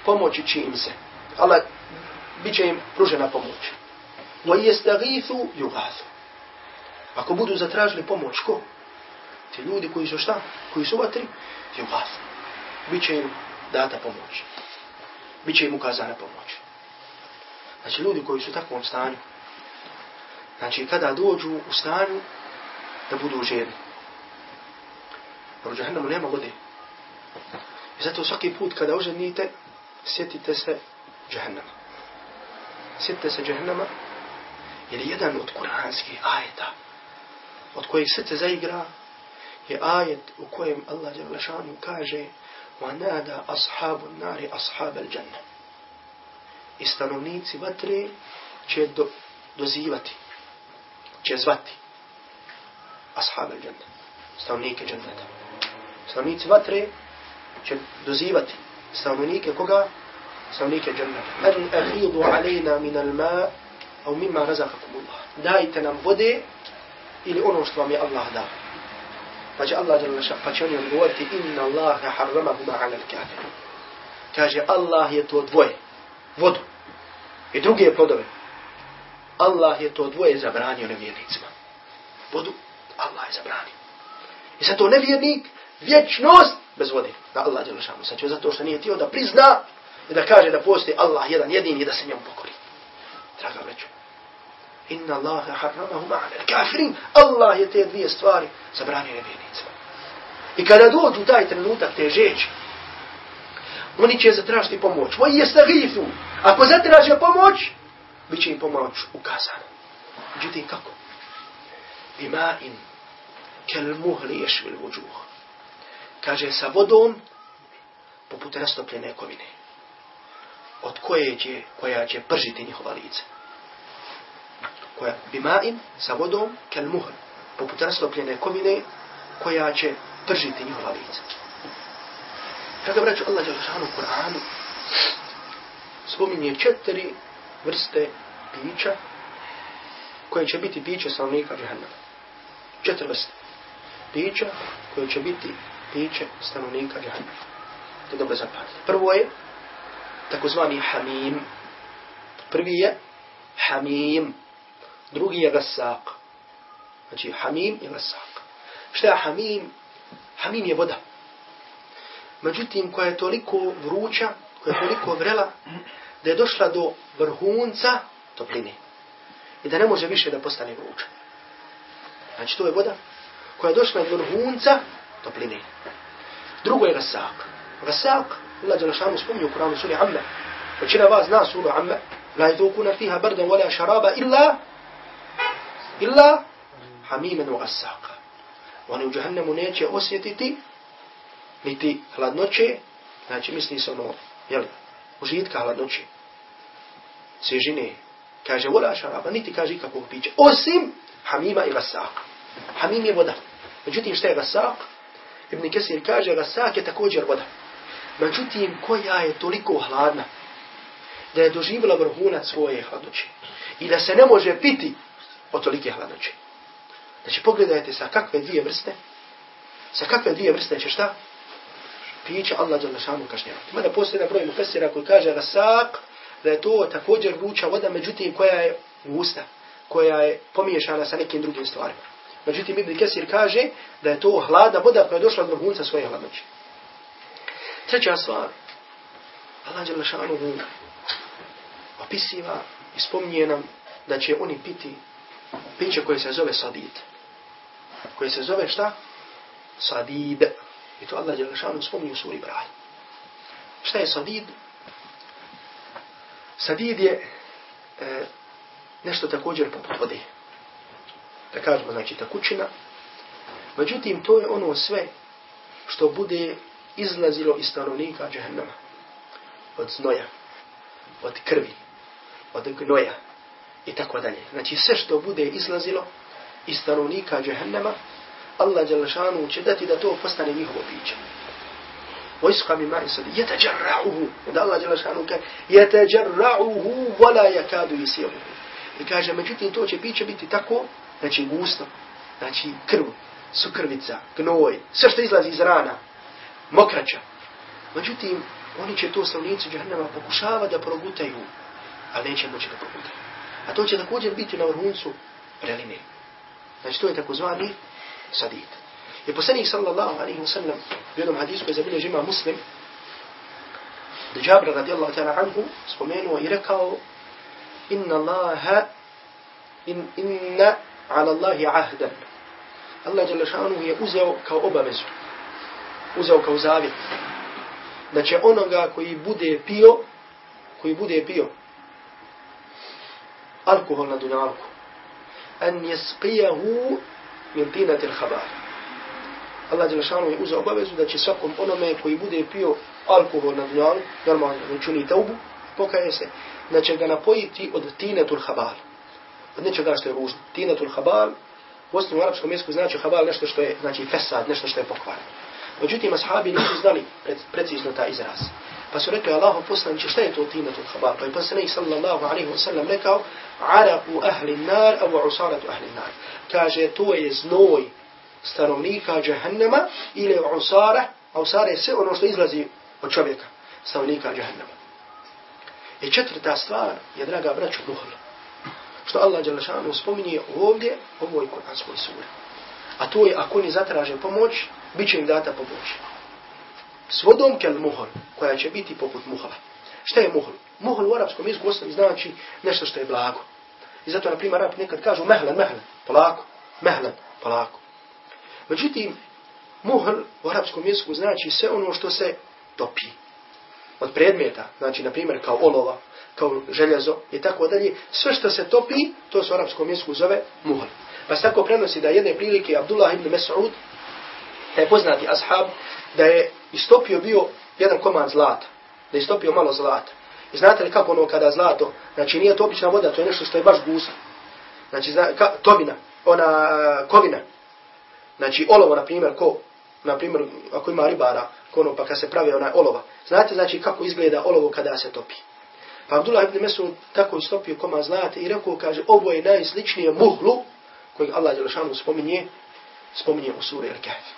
pomoći će im se. Allah bit će im pružena pomoć. Wa i jestagithu. Ako budu zatražili pomoć, ko? Ti ljudi koji su šta? Koji su vatri? Yugathu. Biće im data pomoć. Biće im ukazana pomoć. Znači, ljudi koji su u takvom stanju, znači, kada dođu u stanju, da budu žedni. Jer u džahennamu nema vode. I zato svaki put kada oženite, sjetite se džahennama. Sjetite se džahennama, jer je jedan od kuranskih ajeta, od kojih srce zaigra, je ajet u kojem Allah Đelešanu kaže وَنَادَ أَصْحَابُ النَّارِ أَصْحَابَ الْجَنَّةِ I stanovnici vatre će do, dozivati, će zvati أصحاب الجنة stanovnike dženneta. Stanovnici vatre će dozivati stanovnike koga? Stanovnike dženneta. Men ahidu alejna min al ma au mimma razakakumullah. Dajte nam vode ili ono što vam je Allah dao. Pa će Allah jalla naša, pa će oni odgovoriti inna Allahe harramahuma ala l-kafir. Kaže Allah je to dvoje, vodu i druge plodove. Allah je to dvoje zabranio nevjernicima. Vodu Allah je zabranio. I zato nevjernik vječnost bez vode. Da Allah jalla ša, sad zato što nije tio da prizna i da kaže da postoji Allah jedan jedini i da se njemu pokori. Draga braćo. Inna Allahe harramahuma ala kafirin. Allah je te dvije stvari zabranio nevjernicima. I kada dođu taj trenutak te žeći, oni će zatražiti pomoć. Moji je stagifu. Ako zatraže pomoć, bit će im pomoć ukazana. Međutim, kako? Bima in kel muhli ješvil vuđuh. Kaže, sa vodom, poput rastopljene kovine, od koje će, koja će pržiti njihova lica. Koja, bima in, sa vodom, kel muhr, poput rastopljene kovine, koja će pržiti njihova lica. Kada vraću Allah je u Kur'anu, spominje četiri vrste pića koje će biti piće stanovnika džahannama. Četiri vrste. Pića koje će biti piće stanovnika džahannama. To dobro zapamtite. Prvo je takozvani hamim. Prvi je hamim. Drugi je gasak. Znači hamim i gasak. Šta je hamim? Hamim je voda. Međutim, koja je toliko vruća, koja je toliko vrela, da je došla do vrhunca topline. I da ne može više da postane vruća. Znači, to je voda koja je došla do vrhunca topline. Drugo je gasak. Gasak Allah Đelešanu spomnio u Kuranu suri Amme. Većina vas zna suru Amme. La idukuna fiha brdan wala šaraba illa illa hamimen u asaka. Oni u džahannemu neće osjetiti niti hladnoće, znači misli se ono, jel, užitka hladnoće, svježine, kaže, vola šaraba, niti kaže ikakvog pića, osim hamima i gasak. Hamim je voda. Međutim, šta je gasak? Ibn Kesir kaže, gasak je također voda. Međutim, koja je toliko hladna, da je doživjela vrhunac svoje hladnoće. I da se ne može piti od tolike hladnoće. Znači, pogledajte sa kakve dvije vrste, sa kakve dvije vrste će šta? piće, Allah dželle šanu kažnjava. Mada postoji na broj mufessira koji kaže rasak, da je to također vruća voda, međutim koja je gusta, koja je pomiješana sa nekim drugim stvarima. Međutim, Ibn Kesir kaže da je to hlada voda koja je došla od vrhunca svoje hladnoće. Treća stvar, Allah dželle šanu opisiva i spominje nam da će oni piti piće koje se zove sadid. Koje se zove šta? Sadid. I to Allah Đelešanu spominje u suri Ibrahim. Šta je sadid? Sadid je e, nešto također poput vode. Da kažemo, znači, takućina. Međutim, to je ono sve što bude izlazilo iz stanovnika džehennama. Od znoja, od krvi, od gnoja i tako dalje. Znači, sve što bude izlazilo iz stanovnika džehennama, Allah Đelešanu će dati da to postane njihovo piće. Vojska mi mari sad, jete džarra'uhu, da Allah Đelešanu kaže, jete džarra'uhu, vola jakadu isijevu. I kaže, međutim, to će piće biti tako, znači gusto, znači krv, sukrvica, gnoj, sve što izlazi iz rana, mokraća. Međutim, oni će to stavnicu džahnama pokušava da progutaju, ali neće moći da progutaju. A to će također biti na vrhuncu preline. Znači, to je takozvani sadid. Je poslanik sallallahu alaihi wa sallam u jednom hadisu koji zabilje žima muslim, da Džabra radijallahu ta'ala anhu spomenuo i rekao inna Allaha in, inna ala Allahi ahdan. Allah jalla je uzeo kao obavezu. Uzeo kao zavjet. Da će onoga koji bude pio, koji bude pio alkohol na dunjalku, an jesqijahu min tinati l-habar. Allah Đelešanu je uzao obavezu da će svakom onome koji bude pio alkohol na dunjalu, normalno da čini taubu, pokaje se, da će ga napojiti od tinetul habal. Od nečega što je ružno. Tinetul habal, u osnovu arapskom jeziku znači habal nešto što je, znači fesad, nešto što je pokvarno. Međutim, ashabi nisu znali precizno ta izraz. Pa su rekli Allahu poslaniče šta je to tinetul habal? Pa je poslanik sallallahu alaihi wa sallam rekao araku ahli nar, avu usaratu ahli nar kaže to je znoj stanovnika džahannama ili usara, a usara je sve ono što izlazi od čovjeka, stanovnika džahannama. I četvrta stvar je, draga braću, muhl. Što Allah Đalešanu spominje ovdje u ovoj kuranskoj suri. A to je, ako ni zatraže pomoć, bit će im data pomoć. S vodom kel muhl, koja će biti poput muhala. Šta je muhol? Muhol u arapskom jeziku znači nešto što je blago. I zato, na primjer, Arab nekad kažu mehlen, mehlen, polako, mehlen, polako. Međutim, muhl u arapskom jeziku znači sve ono što se topi. Od predmeta, znači, na primjer, kao olova, kao željezo i tako dalje, sve što se topi, to se u arapskom jeziku zove muhl. Pa se tako prenosi da jedne prilike Abdullah ibn Mas'ud, taj poznati ashab, da je istopio bio jedan komad zlata, da je istopio malo zlata. I znate li kako ono kada zlato, znači nije to obična voda, to je nešto što je baš gusa. Znači, zna, ka, tobina, ona e, kovina. Znači, olovo, na primjer, ko, na primjer, ako ima ribara, ko ono, pa kad se pravi ona olova. Znate, znači, kako izgleda olovo kada se topi. Pa Abdullah ibn Mesud tako istopio koma zlata i rekao, kaže, ovo je najsličnije muhlu, kojeg Allah Đelešanu spominje, spominje u suri Al-Kahf.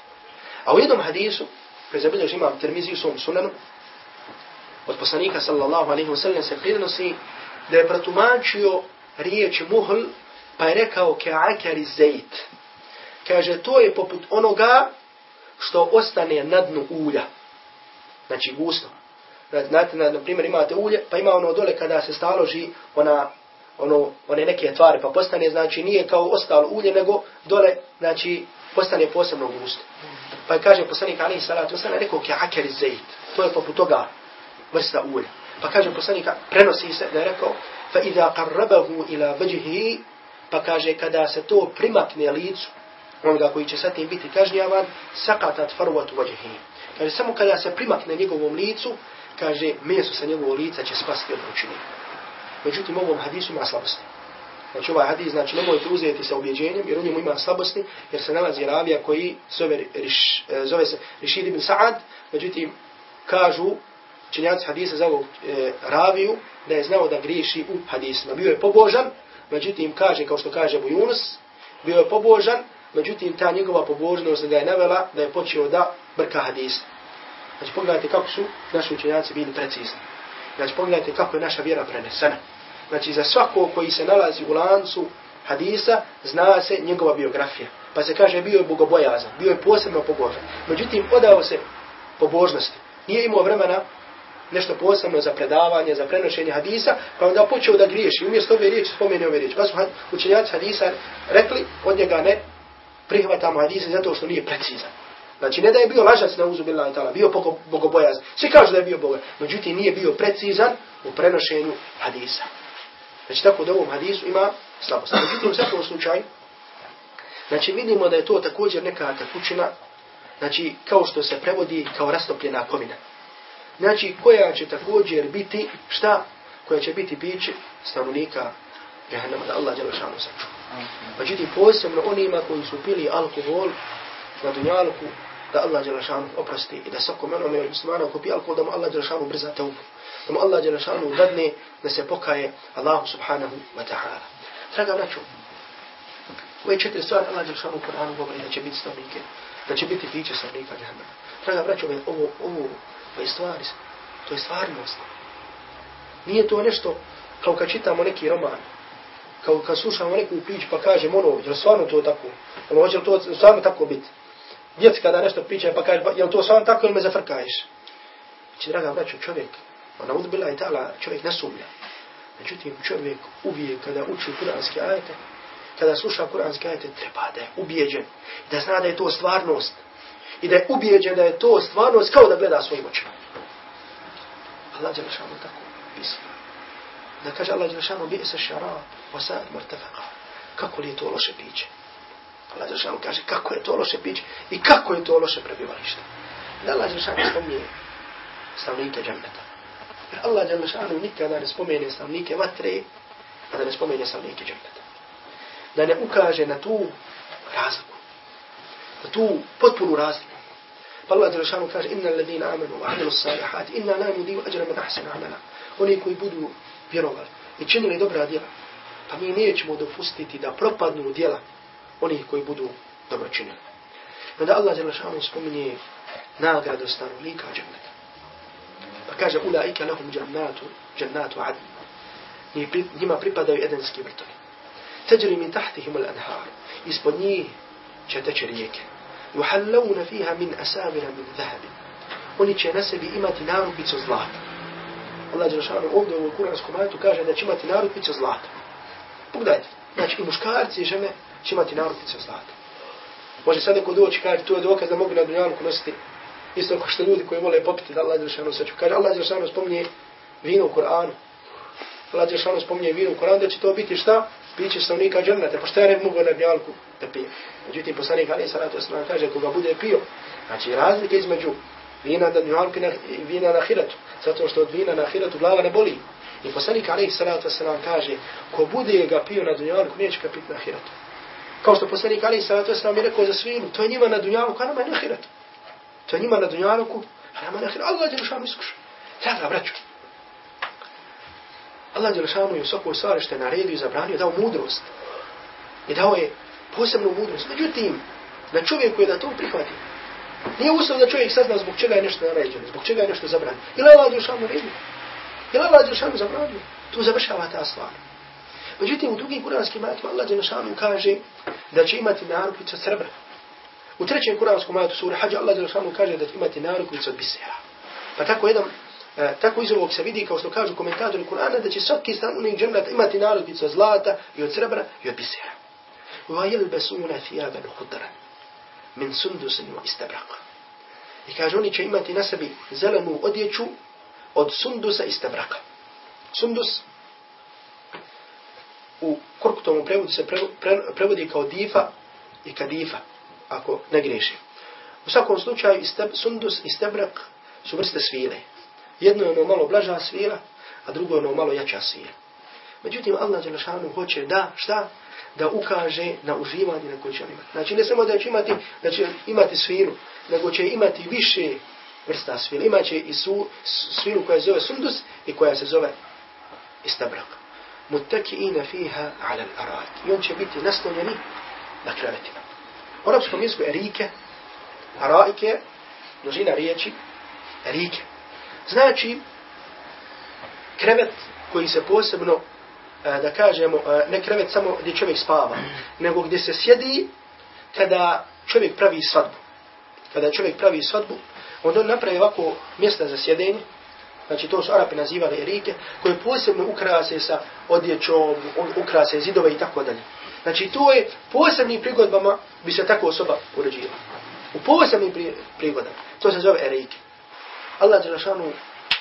A u jednom hadisu, prezabilježi imam termiziju u svom sunanu, od poslanika sallallahu alaihi wa sallam se prinosi da je protumačio riječ muhl pa je rekao ke'akari zejt. Kaže, to je poput onoga što ostane na dnu ulja. Znači, gusto. Znate, na, na primjer, imate ulje, pa ima ono dole kada se staloži ona, ono, one neke tvari, pa postane, znači, nije kao ostalo ulje, nego dole, znači, postane posebno gusto. Pa je kaže poslanik Ali Salatu Osana, rekao, ke ke'akari zejt. To je poput toga vrsta ulja. Pa kaže poslanik, prenosi se da je rekao, fa idha qarrabahu ila vajhi pa kaže kada se to primakne licu, onoga koji će sa tim biti kažnjavan, sakatat farwatu vajhi. Kaže, samo kada se primakne njegovom licu, kaže, meso sa njegovog lica će spasti od ručine. Međutim, ovom hadisu ima slabosti. Znači ovaj hadis, znači nemojte uzeti sa ubjeđenjem, jer u njemu ima slabosti, jer se nalazi ravija koji zove, riš, e, zove se Rishid ibn Sa'ad, međutim, kažu činjaci hadisa za ovog e, raviju, da je znao da griješi u hadisima. Bio je pobožan, međutim kaže, kao što kaže Abu Yunus, bio je pobožan, međutim ta njegova pobožnost da je navela da je počeo da brka hadis. Znači pogledajte kako su naši učenjaci bili precizni. Znači pogledajte kako je naša vjera prenesena. Znači za svako koji se nalazi u lancu hadisa, zna se njegova biografija. Pa se kaže bio je bogobojazan, bio je posebno pobožan. Međutim, odao se pobožnosti. Nije imao vremena nešto posebno za predavanje, za prenošenje hadisa, pa onda počeo da griješi. Umjesto ove riječi spomeni ove riječi. Pa su učenjaci hadisa rekli, od njega ne prihvatamo hadise zato što nije precizan. Znači ne da je bio lažac na uzu bila itala, bio bogobojazan. Svi kažu da je bio bogobojazan. međutim nije bio precizan u prenošenju hadisa. Znači tako da u ovom hadisu ima slabost. Međutim u svakom slučaju, znači vidimo da je to također neka tekućina, znači kao što se prevodi kao rastopljena komina. Znači koja će također biti, šta? Koja će biti piće stanovnika Jahannama, da Allah djela šanu saču. Međutim posebno onima koji su pili alkohol na dunjalku, da Allah djela šanu oprosti i da svakom onome od muslimana ko pije alkohol, da mu Allah djela šanu brza teubu. Da mu Allah Đelešanu dadne da se pokaje Allahu subhanahu wa ta'ala. Draga braću, ove četiri stvari Allah Đelešanu u Koranu govori da će biti stavnike, da će biti piće stavnika Jahannama. Draga braću, ovo, ovo, ove stvari, to je stvarnost. Nije to nešto kao kad čitamo neki roman, kao kad slušamo neku priču pa kažemo ono, je li stvarno to tako? Ono, hoće li to stvarno tako biti? Djeci kada nešto priča pa kaže, pa je li to stvarno tako ili me zafrkaješ? Znači, draga braćo, čovjek, Pa ona udbila i tala, čovjek ne sumlja. Međutim, čovjek uvijek kada uči kuranske ajete, kada sluša kuranske ajete, treba da je ubijeđen, da zna da je to stvarnost. I da je ubijeđen da je to stvarnost kao da gleda svojim očima. Allah je lišano tako pisao. Da kaže Allah je lišano bi se šara, vasad mrtefaka. Kako li je to loše piće? Allah je lišano kaže kako je to loše piće i kako je to loše prebivalište. Da Allah je lišano spomnije stavnike džemneta. Jer Allah je lišano nikada ne spomene stavnike vatre, a da ne spomene stavnike džemneta. Da ne ukaže na tu razliku. Na tu potpunu razliku. Pa Allah Đelešanu kaže, inna ladina amanu wa amilu salihat, inna la nudiju ađera man ahsana amala. Oni koji budu vjerovali i činili dobra djela, pa mi nećemo dopustiti da propadnu djela onih koji budu dobro činili. Onda Allah Đelešanu spominje nagradu stanovnika dženneta. Kaže, ulaika lahum džennatu, džennatu adn. Njima pripadaju edenski vrtovi. Teđeri min tahtihim al-anhar. Ispod njih će teći rijeke. يحلون فيها من أسامر من ذهب oni će na sebi imati narupicu zlata. Allah Đelšanu ovdje u kuranskom ajetu kaže da će imati narupicu zlata. Pogledajte, znači i muškarci i žene će imati narupicu zlata. Može sad neko doći kaže, to je dokaz da mogu na dunjalku nositi isto kao što ljudi koji vole popiti da Allah Đelšanu saču. Kaže, Allah Đelšanu spominje vino u Kur'anu. Allah Đelšanu spominje vino u Kur'anu da će to biti šta? piće stavnika džernata, pa šta ja ne mogu na gnjalku da pije. Međutim, poslanik Ali Salatu Osman kaže, koga bude pio, znači razlike između vina na dnjalku i vina na hiratu, zato što od vina na hiratu glava ne boli. I poslanik Ali Salatu Osman kaže, ko bude ga pio na gnjalku neće ga piti na hiratu. Kao što poslanik Ali Salatu Osman je rekao za svinu, to je njima na dnjalku, a nama je na hiratu. To njima na dunjaluku, a nama na hiratu. Allah je iskuša. iskušan. Draga, braću, Allah Đelešanu je u svakoj stvari što je naredio i zabranio, dao mudrost. I dao je posebnu mudrost. Međutim, na čovjeku je da to prihvati. Nije uslov da čovjek sazna zbog čega je nešto naređeno, zbog čega je nešto zabranio. Ili Allah Đelešanu naredio. Ili Allah Đelešanu zabranio. Tu završava ta stvar. Međutim, u drugim kuranskim ajatima Allah Đelešanu kaže da će imati narupicu od srebra. U trećem kuranskom ajatu sura Hadja Allah Đelešanu kaže da će imati narupicu od bisera. Pa tako jedan E, tako iz ovog se vidi, kao što kažu komentatori Kur'ana, da će svaki stanovnik džennata imati narodicu od zlata i od srebra i od bisera. Va jelbesuna thijaban hudran min sundusin wa istabraq. I kaže, oni će imati na sebi zelenu odjeću od sundusa i istabraqa. Sundus u korkutovom prevodu se prevodi kao difa i kadifa, ako ne greši. U svakom slučaju, sundus i stebrak su vrste svile. Jedno je ono malo blaža svila, a drugo je ono malo jača svila. Međutim, Allah Đelešanu hoće da, šta? Da ukaže na uživanje na koje će imati. Znači, ne samo da će imati, da će imati svilu, nego će imati više vrsta svila. Imaće i su, svilu koja se zove sundus i koja se zove istabrak. Muttaki'ina fiha ala al-arak. I on će biti naslonjeni na krevetima. U arabskom jeziku erike, araike, množina riječi, Erike. Znači, krevet koji se posebno, e, da kažemo, e, ne krevet samo gdje čovjek spava, nego gdje se sjedi kada čovjek pravi svadbu. Kada čovjek pravi svadbu, onda on napravi ovako mjesta za sjedenje, znači to su Arapi nazivali erike, koje posebno ukrase sa odjećom, ukrase zidove i tako dalje. Znači to je posebnim prigodbama bi se tako osoba uređila. U posebnim prigodama. To se zove erike. Allah Đelešanu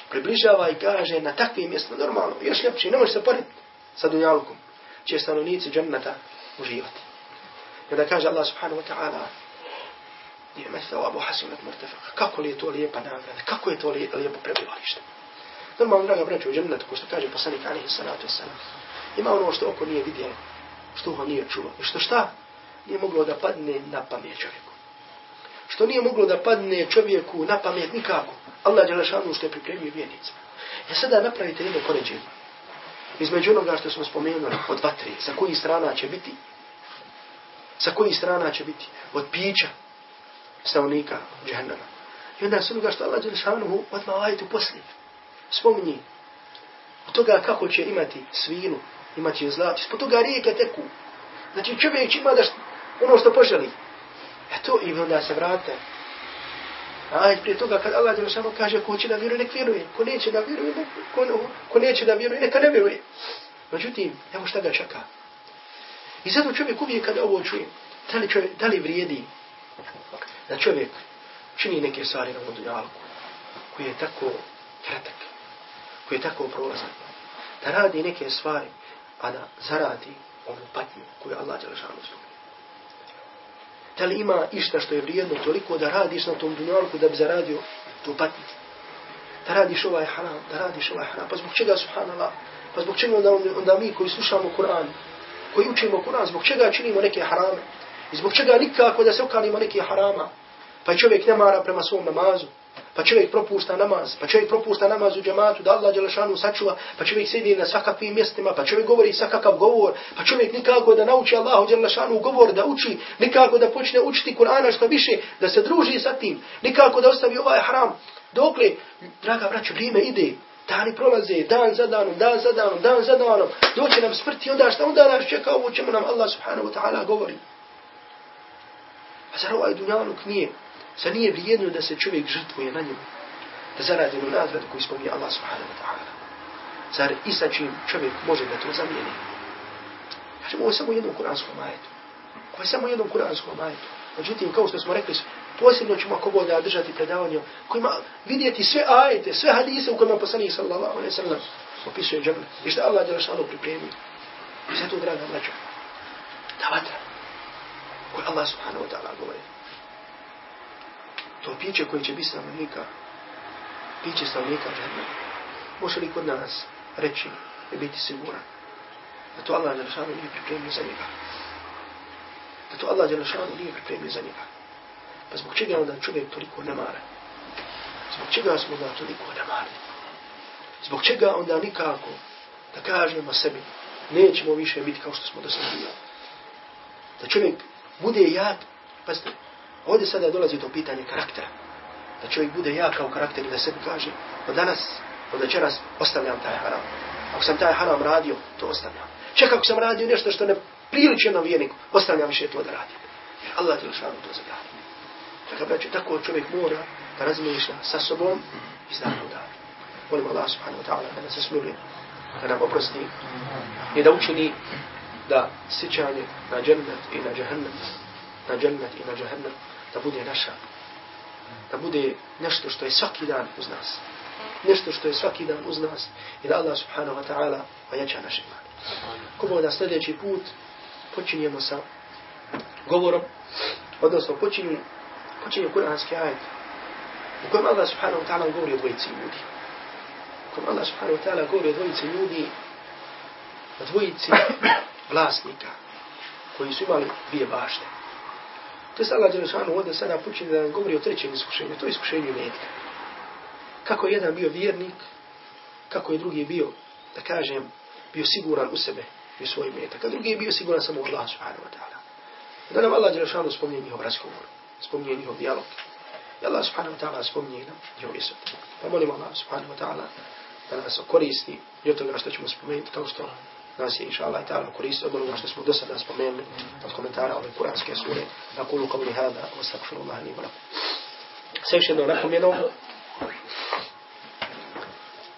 približava i kaže na takvim mjestima normalno, još ljepši, ne može se porediti sa dunjalukom, će stanovnici džennata uživati. I onda kaže Allah subhanahu wa ta'ala, nije me stava bu hasunat murtafaka. kako li je to lijepa nagrada, kako je to lijepo prebivalište. Normalno, draga braća, u džennetu, ko što kaže poslanik alihi salatu wasalam, ima ono što oko nije vidjelo, što ga nije čulo. I što šta? Nije moglo da padne na pamet čovjeku. Što nije moglo da padne čovjeku na pamet nikako. Allah je lašanu što je pripremio vjernicima. Ja e, sada napravite jedno poređenje. Između onoga što smo spomenuli od vatre, sa kojih strana će biti, sa kojih strana će biti, od pića stavnika džahnama. I onda se onoga što Allah je lašanu odmah ajetu poslije. Spomni od toga kako će imati svinu, imati zlati, Ispod toga rijeke teku. Znači čovjek će ima da ono što poželi. E to i onda se vrate A prije toga kad Allah je samo kaže ko će da vjeruje, nek vjeruje. Ko neće da vjeruje, nek, ko, ko neće da vjeruje, neka ne vjeruje. Međutim, evo šta ga čeka. I zato čovjek uvijek kada ovo čuje, da li, čovjek, da li vrijedi da čovjek čini neke stvari na moduljalku, koji je tako kratak, koji je tako prolazan, da radi neke stvari, a da zaradi onu patnju koju Allah je lešano da li ima išta što je vrijedno toliko da radiš na tom dunjalku da bi zaradio tu patnju. Da radiš ovaj haram, da radiš ovaj haram. Pa zbog čega, subhanallah, pa zbog čega onda, onda mi koji slušamo Kur'an, koji učimo Kur'an, zbog čega činimo neke harame? I zbog čega nikako da se okanimo neke harama? Pa čovjek ne mara prema svom namazu pa čovjek propušta namaz, pa čovjek propušta namaz u džematu, da Allah Đelešanu sačuva, pa čovjek sedi na svakakvim mjestima, pa čovjek govori svakakav govor, pa čovjek nikako da nauči Allahu Đelešanu govor, da uči, nikako da počne učiti Kur'ana što više, da se druži sa tim, nikako da ostavi ovaj haram. Dokle, draga braću, vrijeme ide, dani prolaze, dan za danom, dan za danom, dan za danom, doće nam smrti, onda šta onda nas čeka ovo čemu nam Allah subhanahu wa ta'ala govori. A zar ovaj dunjaluk nije Zar nije vrijedno da se čovjek žrtvuje na njemu? Da zaradi ono nagradu koju spominje Allah subhanahu wa ta'ala. Zar i sa čim čovjek može da to zamijeni? Kažemo, ovo je samo jednom kuranskom ajetu. Ovo je samo jednom kuranskom ajetu. Međutim, kao što smo rekli, posebno ćemo ako boda držati predavanje, kojima vidjeti sve ajete, sve hadise u kojima poslanih sallallahu alaihi sallam opisuje džabne. I što Allah je lašano pripremio. I zato, draga mlađa, ta vatra, koju Allah subhanahu wa ta'ala govori, to piće koje će biti stanovnika, piće stanovnika džahnem, može li kod nas reći i biti siguran da to Allah Đelešanu nije pripremio za njega. Da to Allah Đelešanu nije pripremio za njega. Pa zbog čega onda čovjek toliko nemara? Zbog čega smo da toliko ne? Zbog čega onda nikako da kažemo sebi nećemo više biti kao što smo do sada bili. Da čovjek bude jak, pazite, Ovdje sada dolazi do pitanje karaktera. Da čovjek bude jak kao karakter i da sebi kaže od danas, od večeras ostavljam taj haram. Ako sam taj haram radio, to ostavljam. Čak ako sam radio nešto što ne priliči jednom vjerniku, ostavljam više to da radim. Jer Allah ti lišanu to zabrani. Tako da tako čovjek mora da razmišlja sa sobom i zna u dan. Molim Allah subhanahu wa ta'ala da nas smiluje, da nam oprosti i da učini da sjećanje na džennet i na džahennet, na džennet i na džahennet da bude naša, da bude nešto što je svaki dan uz nas. Nešto što je svaki dan uz nas i da Allah subhanahu wa ta'ala ojača naš iman. Ko da sljedeći put počinjemo sa govorom, odnosno počinju, počinju kuranski ajet u kojem Allah subhanahu wa ta'ala govori o dvojici ljudi. U kojem Allah subhanahu wa ta'ala govori o dvojici ljudi, o dvojici vlasnika koji su imali dvije bašte. To je Allah Đelešanu ovdje sada počinje da nam govori o trećem iskušenju. To je iskušenje metka. Kako je jedan bio vjernik, kako je drugi bio, da kažem, bio siguran u sebe i u svoj metak. A drugi je bio siguran samo u Allah subhanahu wa ta'ala. Da nam Allah Đelešanu spominje njihov razgovor, spominje njihov dijalog. I Allah subhanahu wa ta'ala spominje nam njihov ove. Pa molimo Allah subhanahu wa ta'ala da nas koristi i od toga što ćemo spomenuti kao što nas je inša Allah i ta'ala koristio od onoga što smo do sada spomenuli od komentara ove kuranske sure. Na kulu kavli hada, wa stakfiru Allah li valaku. Sve još jedno napomenu.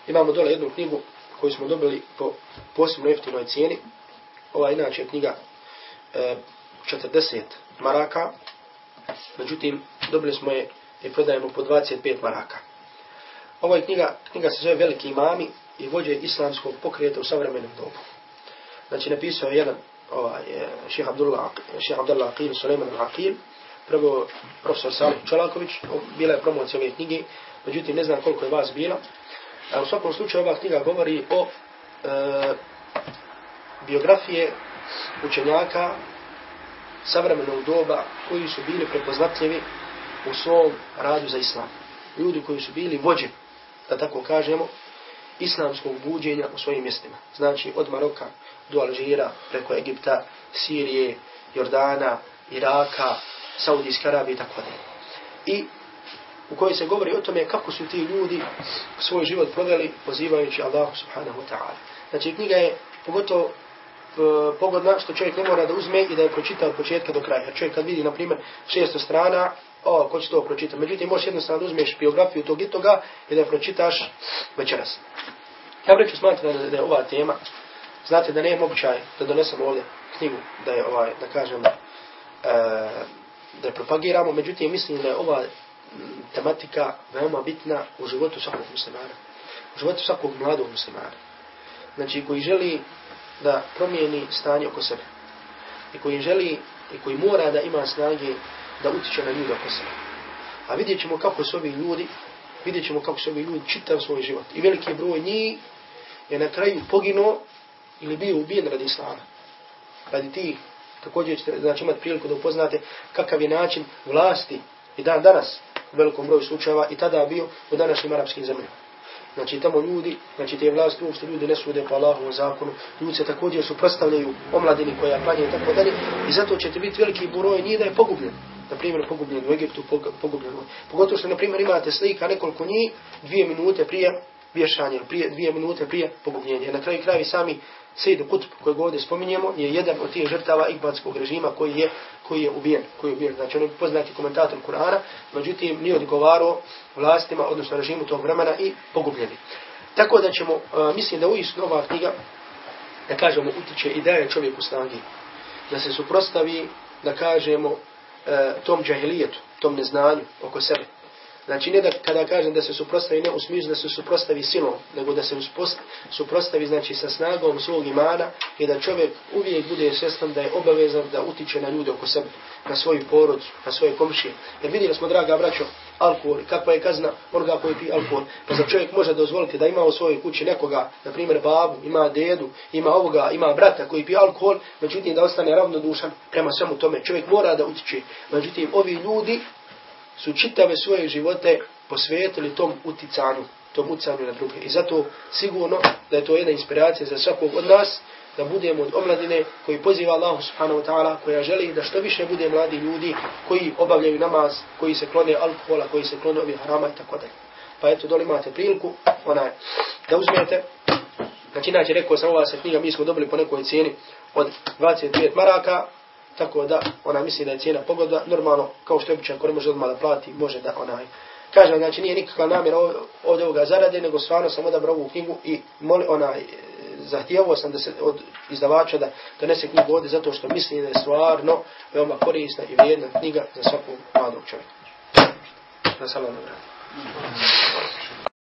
Imamo dole jednu knjigu koju smo dobili po posebno jeftinoj cijeni. Ova inače knjiga e, 40 maraka. Međutim, dobili smo je i prodajemo po 25 maraka. Ova je knjiga, knjiga se zove Veliki imami i vođe islamskog pokreta u savremenom dobu. Znači, napisao je jedan ovaj, eh, Šejh Abdullah, Šejh Abdullah Aqil, Suleiman Al-Aqil, prvo profesor Salih Čolaković, bila je promocija ove knjige, međutim ne znam koliko je vas bila. A u svakom slučaju ova knjiga govori o e, biografije učenjaka savremenog doba koji su bili prepoznatljivi u svom radu za islam. Ljudi koji su bili vođe, da tako kažemo, islamskog buđenja u svojim mjestima. Znači od Maroka do Alžira, preko Egipta, Sirije, Jordana, Iraka, Saudijske Arabije i tako dalje. I u kojoj se govori o tome kako su ti ljudi svoj život proveli pozivajući Allahu subhanahu wa ta'ala. Znači knjiga je pogotovo E, pogodna što čovjek ne mora da uzme i da je pročita od početka do kraja. Čovjek kad vidi, na primjer, 600 strana, o, ko će to pročita? Međutim, možeš jednostavno da uzmeš biografiju tog i toga i da je pročitaš večeras. Ja vreću smatram da, da je ova tema, znate da nema običaj da donesemo ovdje knjigu, da je ovaj, da kažem, e, da je propagiramo, međutim, mislim da je ova tematika veoma bitna u životu svakog muslimana. U životu svakog mladog muslimana. Znači, koji želi da promijeni stanje oko sebe. I koji želi, i koji mora da ima snage da utiče na ljude oko sebe. A vidjet ćemo kako su ovi ljudi, vidjet ćemo kako su ovi ljudi čitav svoj život. I veliki broj njih je na kraju poginuo ili bio ubijen radi islama. Radi ti, također ćete znači, imati priliku da upoznate kakav je način vlasti i dan danas u velikom broju slučajeva i tada bio u današnjim arapskim zemljama. Znači tamo ljudi, znači te vlasti uopšte ljudi ne sude po Allahovom zakonu, ljudi se također suprostavljaju omladini koja planjaju i tako dalje i zato ćete biti veliki broj njih da je pogubljen. Na primjer, pogubljen u Egiptu, pogubljen u... Pogotovo što, na primjer, imate slika nekoliko njih, dvije minute prije vješanja, prije, dvije minute prije pogubljenja. Na kraju krajevi sami Sejdu Kutb, kojeg ovdje spominjemo, je jedan od tih žrtava ikbatskog režima koji je, koji je ubijen. Koji je ubijen. Znači, on je poznati komentator Kur'ana, međutim, nije odgovarao vlastima, odnosno režimu tog vremena i pogubljeni. Tako da ćemo, a, mislim da uistinu ova knjiga, da kažemo, utiče i daje čovjeku snagi. Da se suprostavi, da kažemo, uh, tom džahilijetu, tom neznanju oko sebe. Znači ne da kada kažem da se suprostavi ne u smislu da se suprostavi silom, nego da se suprostavi znači sa snagom svog imana i da čovjek uvijek bude svjestan da je obavezan da utiče na ljude oko sebe, na svoju porodcu, na svoje komšije. Jer vidjeli smo, draga braćo, alkohol, kakva je kazna onoga koji pije alkohol. Pa za čovjek može dozvoliti da ima u svojoj kući nekoga, na primjer babu, ima dedu, ima ovoga, ima brata koji pije alkohol, međutim da ostane ravnodušan prema svemu tome. Čovjek mora da utiče. Međutim, ovi ljudi su čitave svoje živote posvetili tom uticanju, tom uticanju na druge. I zato sigurno da je to jedna inspiracija za svakog od nas, da budemo od omladine koji poziva Allah subhanahu wa ta'ala, koja želi da što više bude mladi ljudi koji obavljaju namaz, koji se klone alkohola, koji se klone ovih harama i tako dalje. Pa eto, dole imate priliku, onaj, da uzmete, znači inače rekao sam ova se knjiga, mi smo dobili po nekoj cijeni od 25 maraka, tako da ona misli da je cijena pogoda, normalno, kao što je običan, ko ne može odmah da plati, može da onaj. Kažem, znači nije nikakva namjera od ovoga zarade, nego stvarno sam odabrao ovu knjigu i moli, onaj, zahtijevao sam da se od izdavača da donese knjigu ovdje, zato što mislim da je stvarno veoma korisna i vrijedna knjiga za svakog mladog čovjeka. Da salam dobro.